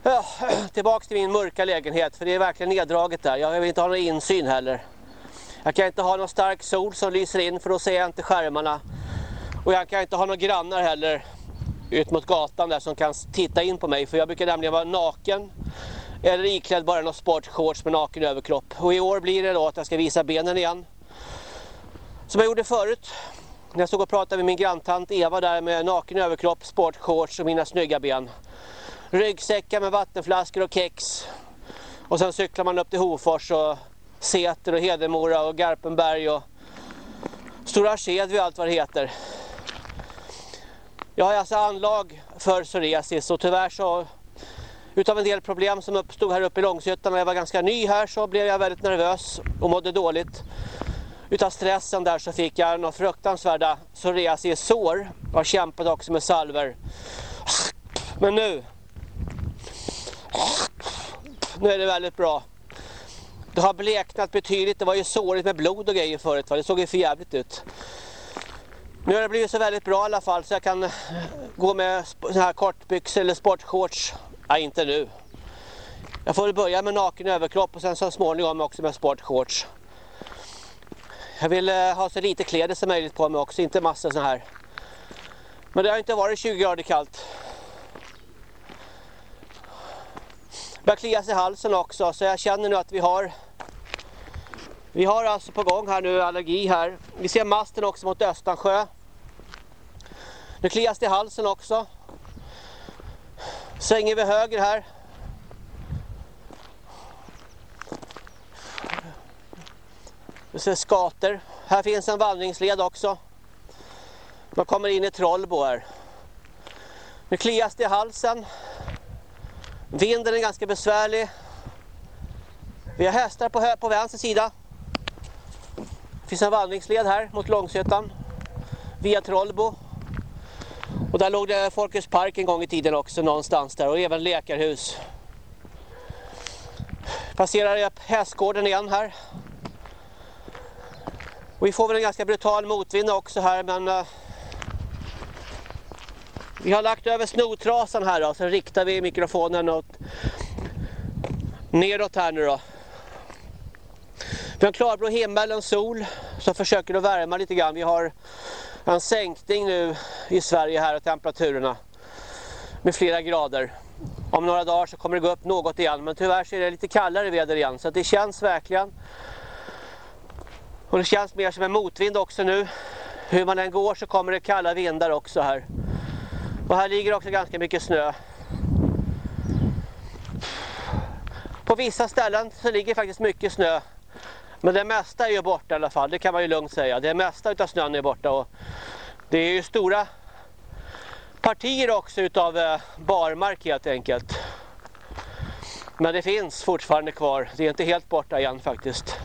Ja, (clears throat) tillbaks till min mörka lägenhet för det är verkligen neddraget där. Jag vill inte ha någon insyn heller. Jag kan inte ha någon stark sol som lyser in för då ser jag inte skärmarna. Och jag kan inte ha några grannar heller ut mot gatan där som kan titta in på mig. För jag brukar nämligen vara naken eller iklädd bara någon sportshorts med naken överkropp. Och i år blir det då att jag ska visa benen igen. Som jag gjorde förut. När jag stod och pratade med min granntant Eva där med naken överkropp, sportshorts och mina snygga ben. Ryggsäckar med vattenflaskor och kex. Och sen cyklar man upp till Hofors och Säter och Hedemora och Garpenberg och Stora Skedvi och allt vad det heter. Jag har alltså anlag för psoriasis och tyvärr så utav en del problem som uppstod här uppe i Långshyttan när jag var ganska ny här så blev jag väldigt nervös och mådde dåligt. Utav stressen där så fick jag några fruktansvärda psoriasissår. Jag har kämpat också med salver. Men nu nu är det väldigt bra. Det har bleknat betydligt. Det var ju sårigt med blod och grejer förut. Va? Det såg ju för jävligt ut. Nu har det blivit så väldigt bra i alla fall så jag kan gå med såna här kortbyxor eller sportshorts. Nej, inte nu. Jag får börja med naken överkropp och sen så småningom också med sportshorts. Jag vill eh, ha så lite kläder som möjligt på mig också, inte massa så här. Men det har inte varit 20 grader kallt. börjar klias i halsen också så jag känner nu att vi har vi har alltså på gång här nu allergi här. Vi ser masten också mot Östansjö. Nu klias det i halsen också. Svänger vi höger här. Vi ser skater. Här finns en vandringsled också. Man kommer in i Trollbo här. Nu klias det i halsen. Vinden är ganska besvärlig. Vi har hästar på, på vänster sida. Det finns en vandringsled här mot Långsötan. Via Trollbo. Och där låg det Folkets park en gång i tiden också någonstans där och även läkarhus. Passerar jag hästgården igen här. Och vi får väl en ganska brutal motvind också här men uh, vi har lagt över snotrasan här då, så riktar vi mikrofonen åt neråt här nu då. Vi har klarblå himmel och sol som försöker att värma lite grann. Vi har en sänkning nu i Sverige här av temperaturerna med flera grader. Om några dagar så kommer det gå upp något igen men tyvärr så är det lite kallare väder igen så det känns verkligen. Och det känns mer som en motvind också nu. Hur man än går så kommer det kalla vindar också här. Och här ligger också ganska mycket snö. På vissa ställen så ligger faktiskt mycket snö. Men det mesta är ju borta i alla fall, det kan man ju lugnt säga. Det mesta utav snön är borta och det är ju stora partier också utav eh, barmark helt enkelt. Men det finns fortfarande kvar, det är inte helt borta igen faktiskt.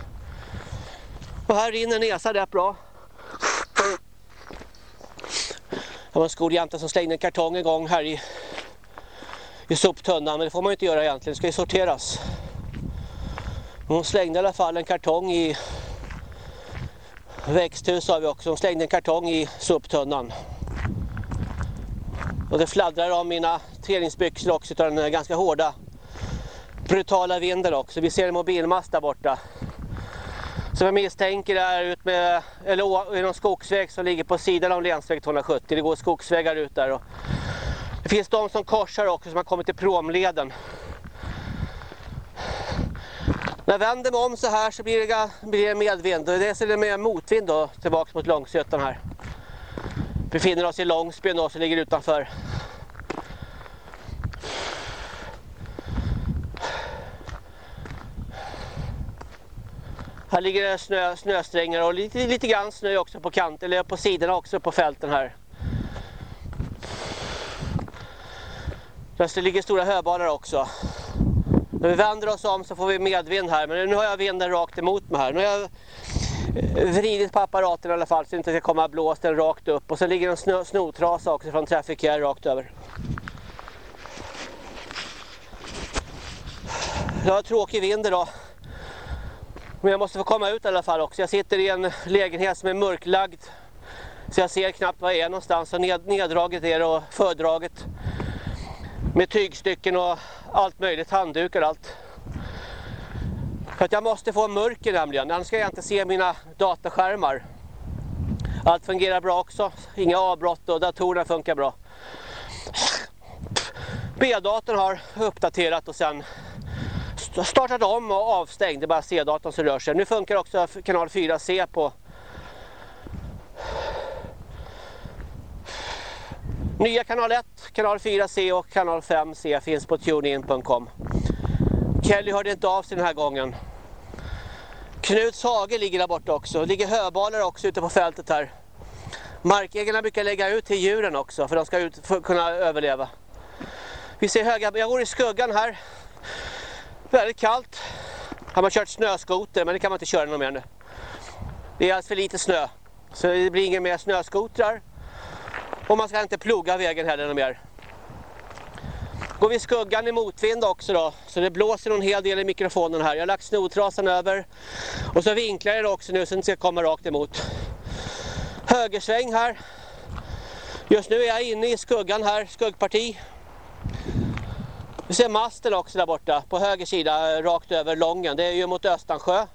Och här rinner näsan rätt bra. Det var en skoljante som slängde en kartong en gång här i, i soptunnan. Men det får man ju inte göra egentligen, det ska ju sorteras. Hon slängde i alla fall en kartong i växthus har vi också. Hon slängde en kartong i soptunnan. Och det fladdrar om mina träningsbyxor också utan den ganska hårda brutala vinden också. Vi ser en mobilmast där borta som jag misstänker är ut med, eller någon skogsväg som ligger på sidan av länsväg 270. Det går skogsvägar ut där. Och det finns de som korsar också som har kommit till promleden. När jag vänder mig om så här så blir det, blir det medvind. Och det är det med motvind då, tillbaka mot Långsötan här. Vi befinner oss i Långsbyn då, som ligger utanför Här ligger det snö, snösträngar och lite, lite grann snö också på kant, eller på sidorna också på fälten här. Det ligger stora höbalar också. När vi vänder oss om så får vi medvind här, men nu har jag vinden rakt emot mig här. Nu har jag eh, vridit på apparaten i alla fall så det inte ska komma blåsten rakt upp. Och så ligger en snö, snotrasa också från Trafficare rakt över. Det var tråkig vind idag. Men jag måste få komma ut i alla fall också. Jag sitter i en lägenhet som är mörklagd. Så jag ser knappt var jag är någonstans. Så ned, neddraget är det och fördraget. Med tygstycken och allt möjligt, handdukar och allt. För att jag måste få mörker nämligen, annars ska jag inte se mina dataskärmar. Allt fungerar bra också, inga avbrott och datorerna funkar bra. B-datorn har uppdaterat och sen startat om och avstängd. Det är bara C-datorn som rör sig. Nu funkar också kanal 4C på Nya kanal 1, kanal 4C och kanal 5C finns på tunein.com. Kelly hörde inte av sig den här gången. Knuts hage ligger där borta också. Det ligger höbalar också ute på fältet här. Markägarna brukar lägga ut till djuren också för att de ska ut, för kunna överleva. Vi ser höga, jag går i skuggan här. Väldigt kallt. Har man kört snöskoter men det kan man inte köra någon mer nu. Det är alldeles för lite snö. Så det blir inga mer snöskotrar. Och man ska inte ploga vägen heller något mer. Går vi i skuggan i motvind också då. Så det blåser en hel del i mikrofonen här. Jag har lagt snotrasan över. Och så vinklar jag det också nu så det ska komma rakt emot. Högersväng här. Just nu är jag inne i skuggan här, skuggparti. Vi ser masten också där borta på höger sida rakt över Lången. Det är ju mot Östansjö.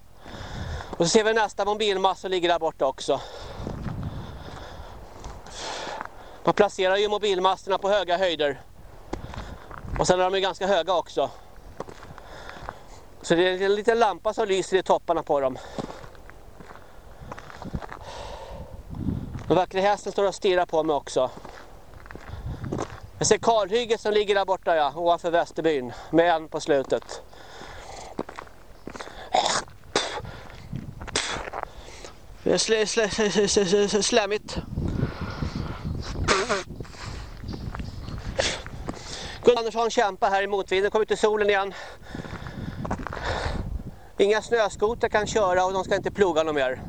Och så ser vi nästa mobilmast som ligger där borta också. Man placerar ju mobilmasterna på höga höjder. Och sen är de ju ganska höga också. Så det är en liten lampa som lyser i topparna på dem. Den vackra hästen står och stirrar på mig också. Jag ser kalhygget som ligger där borta ja, ovanför Västerbyn. Med en på slutet. Det är sl sl sl slämmigt. Gunnar Andersson kämpar här i motvinden, kommer ut i solen igen. Inga snöskoter kan köra och de ska inte ploga något mer.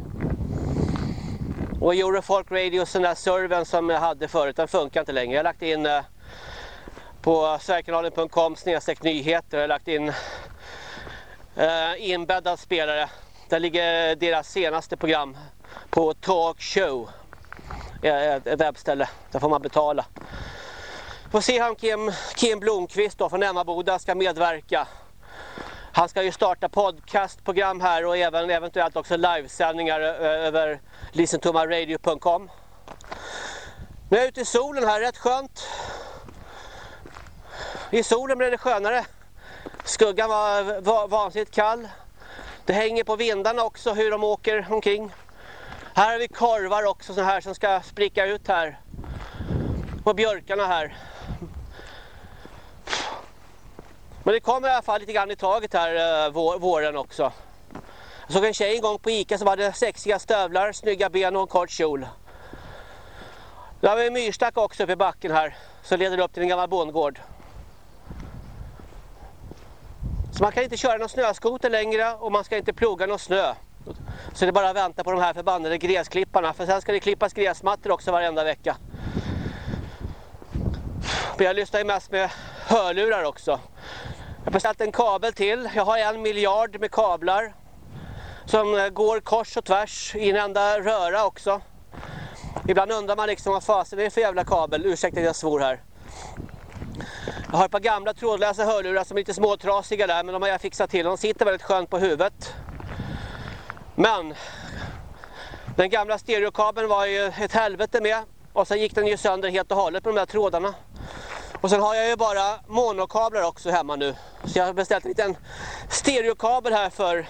Och Eurofolk Radio, den där servern som jag hade förut, den funkar inte längre. Jag har lagt in eh, på sverigekanalen.com snedstreck nyheter. Jag har lagt in eh, inbäddad spelare. Där ligger deras senaste program på Talk Show. Ett webbställe, där får man betala. Får se om Kim, Kim Blomqvist då från Emmaboda ska medverka. Han ska ju starta podcastprogram här och även eventuellt också livesändningar över listentomaradio.com. Nu är jag ute i solen här, rätt skönt. I solen blev det skönare. Skuggan var, var vansinnigt kall. Det hänger på vindarna också hur de åker omkring. Här har vi korvar också så här som ska spricka ut här. På björkarna här. Men det kommer i alla fall lite grann i taget här eh, våren också. Jag såg en tjej en gång på Ica som hade sexiga stövlar, snygga ben och en kort kjol. Där har vi en myrstack också uppe i backen här som leder upp till en gammal bondgård. Så man kan inte köra någon snöskoter längre och man ska inte ploga någon snö. Så det är bara att vänta på de här förbannade gräsklipparna för sen ska det klippas gräsmattor också varenda vecka. Men jag lyssnar ju mest med hörlurar också. Jag har beställt en kabel till. Jag har en miljard med kablar. Som går kors och tvärs i en enda röra också. Ibland undrar man liksom vad fasen är det för jävla kabel. Ursäkta att jag svor här. Jag har ett par gamla trådlösa hörlurar som är lite småtrasiga där. Men de har jag fixat till. De sitter väldigt skönt på huvudet. Men den gamla stereokabeln var ju ett helvete med. Och sen gick den ju sönder helt och hållet med de där trådarna. Och sen har jag ju bara monokablar också hemma nu. Så jag har beställt en liten stereokabel här för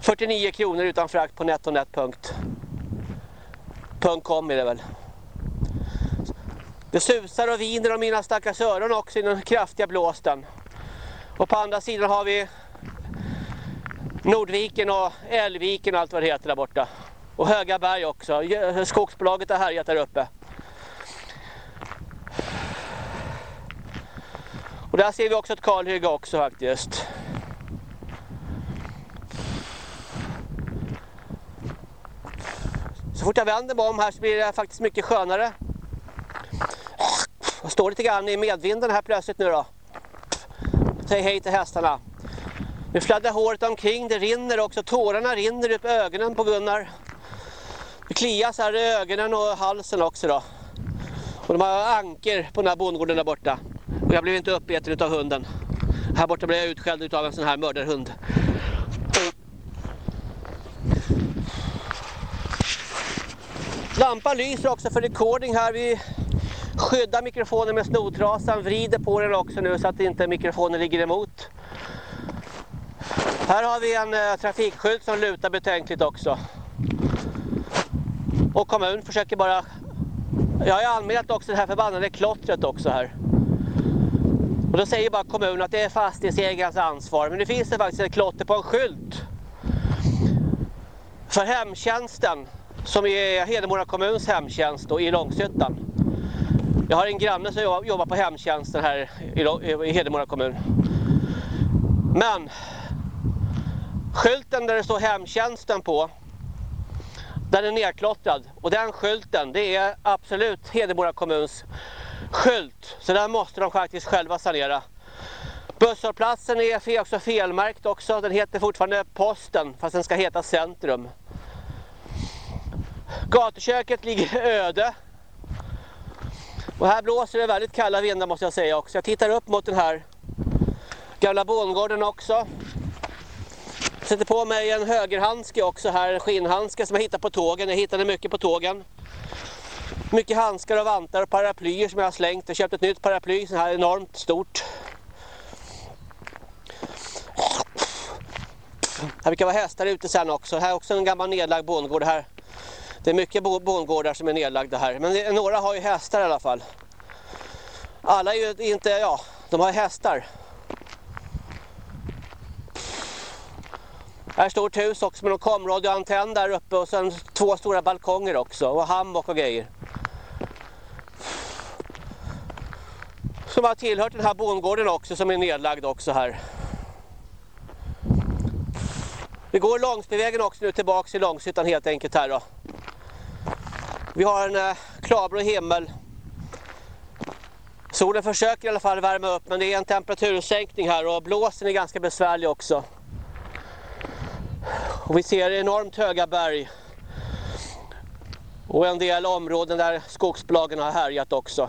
49 kronor utan frakt på netonet.com är det väl. Det susar och viner om mina stackars öron också i den kraftiga blåsten. Och på andra sidan har vi Nordviken och Älviken och allt vad det heter där borta. Och Höga berg också. Skogsbolaget har härjat där uppe. Och där ser vi också ett kalhygge också faktiskt. Så fort jag vänder mig om här så blir det faktiskt mycket skönare. Jag står lite grann i medvinden här plötsligt nu då. Säg hej till hästarna. Nu fladdrar håret omkring, det rinner också, tårarna rinner upp ögonen på Gunnar. Det klias här i ögonen och halsen också då. Och de har anker på den här bondgården där borta. Och jag blev inte uppäten av hunden. Här borta blev jag utskälld av en sån här mördarhund. Lampan lyser också för recording här. Vi skyddar mikrofonen med snotrasan, vrider på den också nu så att inte mikrofonen ligger emot. Här har vi en eh, trafikskylt som lutar betänkligt också. Och kommun försöker bara... Jag har anmält också det här förbannade klottret också här. Och då säger bara kommunen att det är fastighetsägarens ansvar. Men det finns det faktiskt ett klotter på en skylt. För hemtjänsten, som är Hedemora kommuns hemtjänst då, i Långshyttan. Jag har en granne som jobbar på hemtjänsten här i Hedemora kommun. Men skylten där det står hemtjänsten på den är nedklottrad och den skylten det är absolut Hedemora kommuns skylt. Så den måste de faktiskt själva sanera. Busshållplatsen är också felmärkt också. Den heter fortfarande Posten fast den ska heta Centrum. Gatuköket ligger (laughs) öde. Och här blåser det väldigt kalla vindar måste jag säga också. Jag tittar upp mot den här gamla bondgården också. Sätter på mig en högerhandske också här, en skinnhandske som jag hittade på tågen. Jag hittade mycket på tågen. Mycket handskar och vantar och paraplyer som jag har slängt. Jag köpte ett nytt paraply, så här enormt stort. Här brukar vara hästar ute sen också. Här är också en gammal nedlagd bondgård här. Det är mycket bondgårdar som är nedlagda här. Men några har ju hästar i alla fall. Alla är ju inte, ja, de har hästar. Här står ett hus också med någon komradioantenn där uppe och sen två stora balkonger också och hammock och grejer. Som har tillhört den här bondgården också som är nedlagd också här. Vi går Långsbyvägen också nu tillbaks till Långshyttan helt enkelt här då. Vi har en eh, klarblå himmel. Solen försöker i alla fall värma upp men det är en temperatursänkning här och blåsen är ganska besvärlig också. Och vi ser enormt höga berg. Och en del områden där skogsbolagen har härjat också.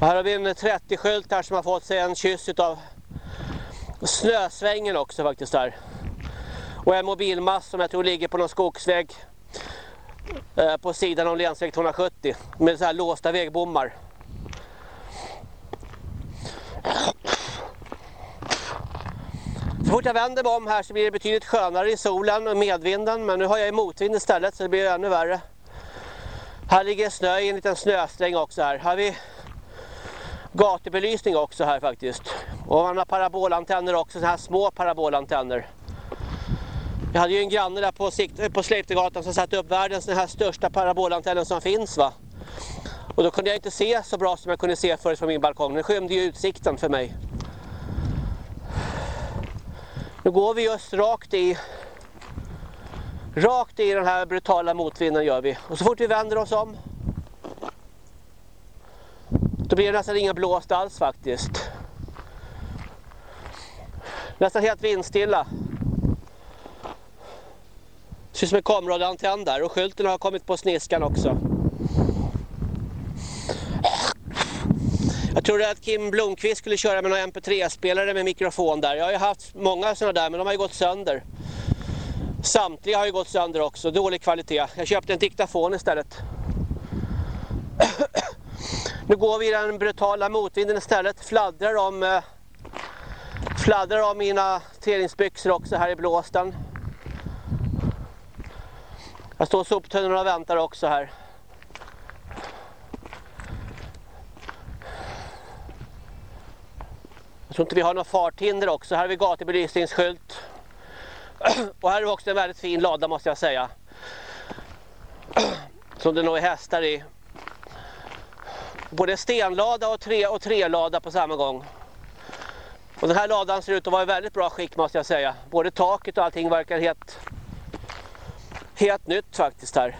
Och här har vi en 30-skylt här som har fått sig en kyss av snösvängen också faktiskt där. Och en mobilmast som jag tror ligger på någon skogsväg eh, på sidan om länsväg 270 med så här låsta vägbommar. Så fort jag vänder mig om här så blir det betydligt skönare i solen och medvinden. Men nu har jag i motvind istället så det blir ännu värre. Här ligger snö i en liten snösträng också här. Här har vi gatubelysning också här faktiskt. Och man har parabolantenner också, sådana här små parabolantenner. Jag hade ju en granne där på, på Sleipnergatan som satte upp världens den här största parabolantennen som finns va. Och då kunde jag inte se så bra som jag kunde se förut från min balkong. Den skymde ju utsikten för mig. Nu går vi just rakt i rakt i den här brutala motvinden gör vi. Och så fort vi vänder oss om då blir det nästan inga blåst alls faktiskt. Nästan helt vindstilla. Det ser ut som en kameraantenn där och skylten har kommit på sniskan också. Jag trodde att Kim Blomqvist skulle köra med någon MP3-spelare med mikrofon där. Jag har ju haft många sådana där men de har ju gått sönder. Samtliga har ju gått sönder också, dålig kvalitet. Jag köpte en diktafon istället. Nu går vi i den brutala motvinden istället. Fladdrar om, eh, fladdrar om mina träningsbyxor också här i blåsten. Jag står soptunnorna och väntar också här. Tror inte vi har något farthinder också. Här har vi gatubelysningsskylt. (clears throat) Och här är också en väldigt fin lada måste jag säga. (clears throat) Som det nog är hästar i. Både stenlada och, tre, och trelada på samma gång. Och den här ladan ser ut att vara i väldigt bra skick måste jag säga. Både taket och allting verkar helt, helt nytt faktiskt här.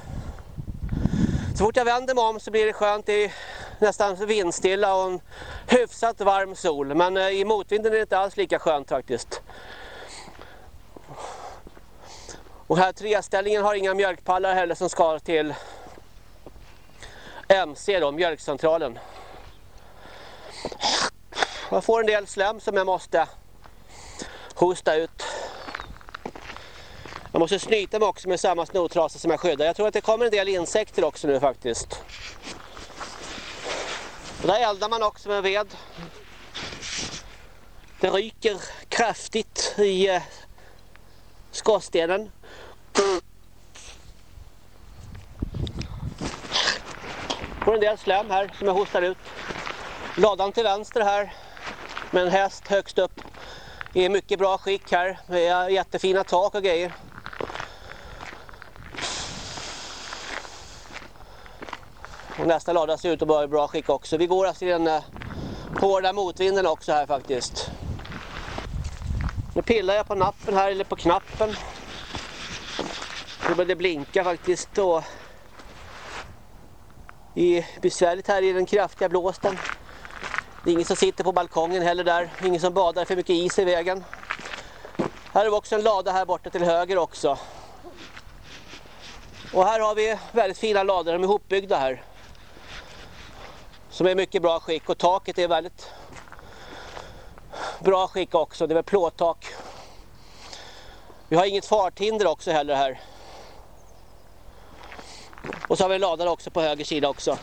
Så fort jag vänder mig om så blir det skönt i nästan vindstilla och en hyfsat varm sol. Men eh, i motvinden är det inte alls lika skönt faktiskt. Och här treställningen har inga mjölkpallar heller som ska till MC då, mjölkcentralen. Jag får en del slem som jag måste hosta ut. Jag måste snyta mig också med samma snotrasa som jag skyddar. Jag tror att det kommer en del insekter också nu faktiskt. Och där eldar man också med ved. Det ryker kraftigt i eh, skorstenen. Får en del slem här som jag hostar ut. Ladan till vänster här med en häst högst upp. I mycket bra skick här med jättefina tak och grejer. Och nästa lada ser ut att vara i bra skick också. Vi går alltså i den eh, hårda motvinden också här faktiskt. Nu pillar jag på nappen här, eller på knappen. Nu börjar det blinka faktiskt. Då. det är besvärligt här i den kraftiga blåsten. Det är ingen som sitter på balkongen heller där. Ingen som badar för mycket is i vägen. Här har vi också en lada här borta till höger också. Och här har vi väldigt fina lador, de är ihopbyggda här. Som är mycket bra skick och taket är väldigt bra skick också. Det är väl plåttak. Vi har inget farthinder också heller här. Och så har vi en ladare också på höger sida också.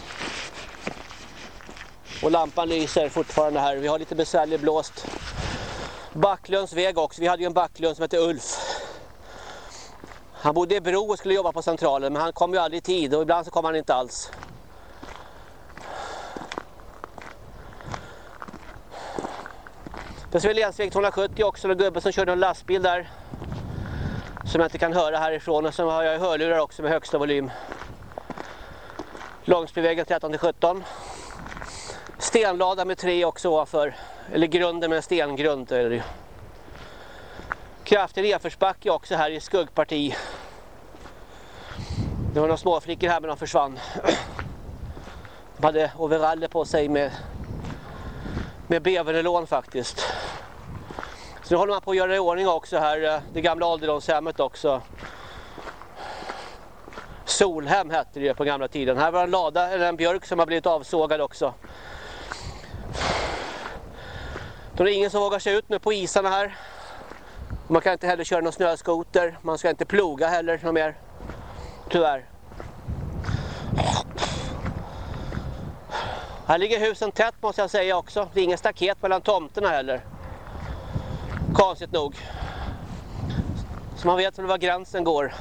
Och lampan lyser fortfarande här. Vi har lite besvärlig blåst. Backlunds väg också. Vi hade ju en Backlund som hette Ulf. Han bodde i Bro och skulle jobba på centralen men han kom ju aldrig i tid och ibland så kom han inte alls. Det är länsväg 270 också, en gubbe som körde en lastbil där. Som jag inte kan höra härifrån och så har jag hörlurar också med högsta volym. Långsbyvägen 13-17. Stenlada med tre också ovanför. Eller grunden med en stengrund är det Kraftig nedförsbacke också här i skuggparti. Det var några småflickor här men de försvann. (clears throat) De hade overaller på sig med med beverelån faktiskt. Så nu håller man på att göra i ordning också här, eh, det gamla ålderdomshemmet också. Solhem hette det på gamla tiden. Här var en lada, eller en björk som har blivit avsågad också. Då är det ingen som vågar sig ut nu på isarna här. Man kan inte heller köra någon snöskoter. Man ska inte ploga heller mer. Tyvärr. Här ligger husen tätt måste jag säga också. Det är ingen staket mellan tomterna heller. Konstigt nog. Så man vet var gränsen går.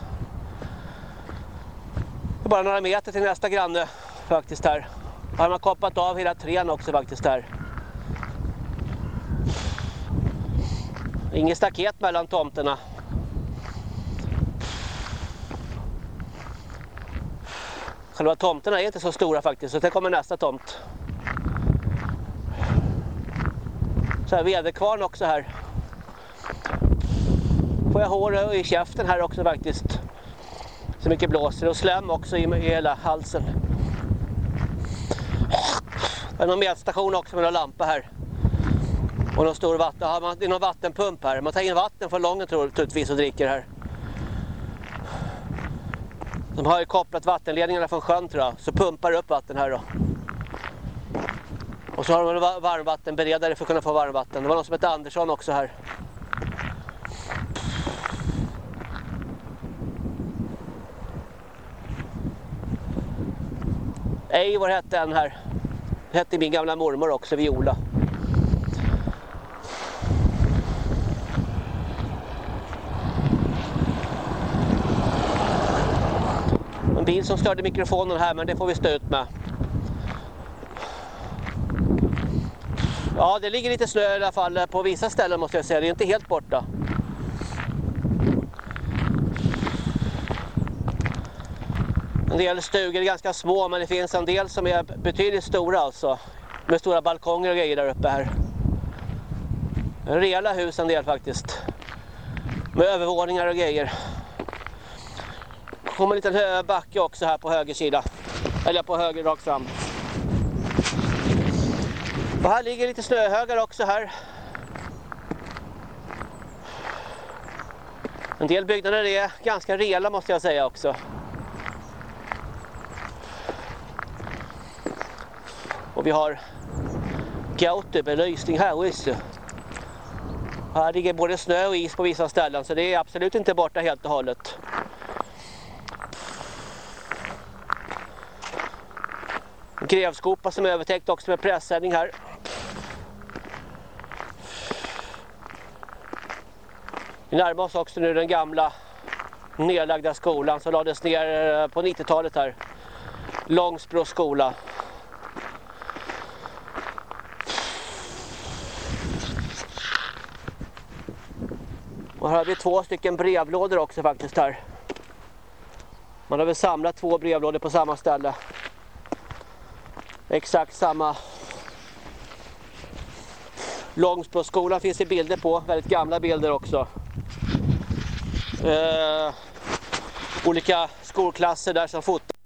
Det är bara några meter till nästa granne faktiskt här. Här har man koppat av hela trän också faktiskt här. Ingen staket mellan tomterna. Själva tomterna är inte så stora faktiskt, så det kommer nästa tomt. Så här väderkvarn också här. Får jag hår i käften här också faktiskt. Så mycket blåser och slem också i, i hela halsen. Det är någon mätstation också med någon lampa här. Och någon stor vatten, det är någon vattenpump här. Man tar in vatten från lången troligtvis och dricker här. De har ju kopplat vattenledningarna från sjön tror jag. Så pumpar upp vatten här då. Och så har de en varmvattenberedare för att kunna få varmvatten. Det var någon som hette Andersson också här. Eivor hette en här. Hette min gamla mormor också, Viola. En bil som störde mikrofonen här men det får vi stå ut med. Ja, det ligger lite snö i alla fall eh, på vissa ställen måste jag säga. Det är inte helt borta. En del stugor är ganska små men det finns en del som är betydligt stora alltså. Med stora balkonger och grejer där uppe här. Rejäla hus en del faktiskt. Med övervåningar och grejer kommer en liten backe också här på höger sida. Eller på höger rakt fram. Och här ligger lite snöhögar också här. En del byggnader är ganska rela måste jag säga också. Och vi har gatubelysning här också. Här ligger både snö och is på vissa ställen så det är absolut inte borta helt och hållet. Grevskopa som är övertäckt också med pressändning här. Vi närmar oss också nu den gamla nedlagda skolan som lades ner eh, på 90-talet här. Långsbro skola. Och här har vi två stycken brevlådor också faktiskt här. Man har väl samlat två brevlådor på samma ställe. Exakt samma. Långsbroskolan finns det bilder på, väldigt gamla bilder också. Eh, olika skolklasser där som fotar.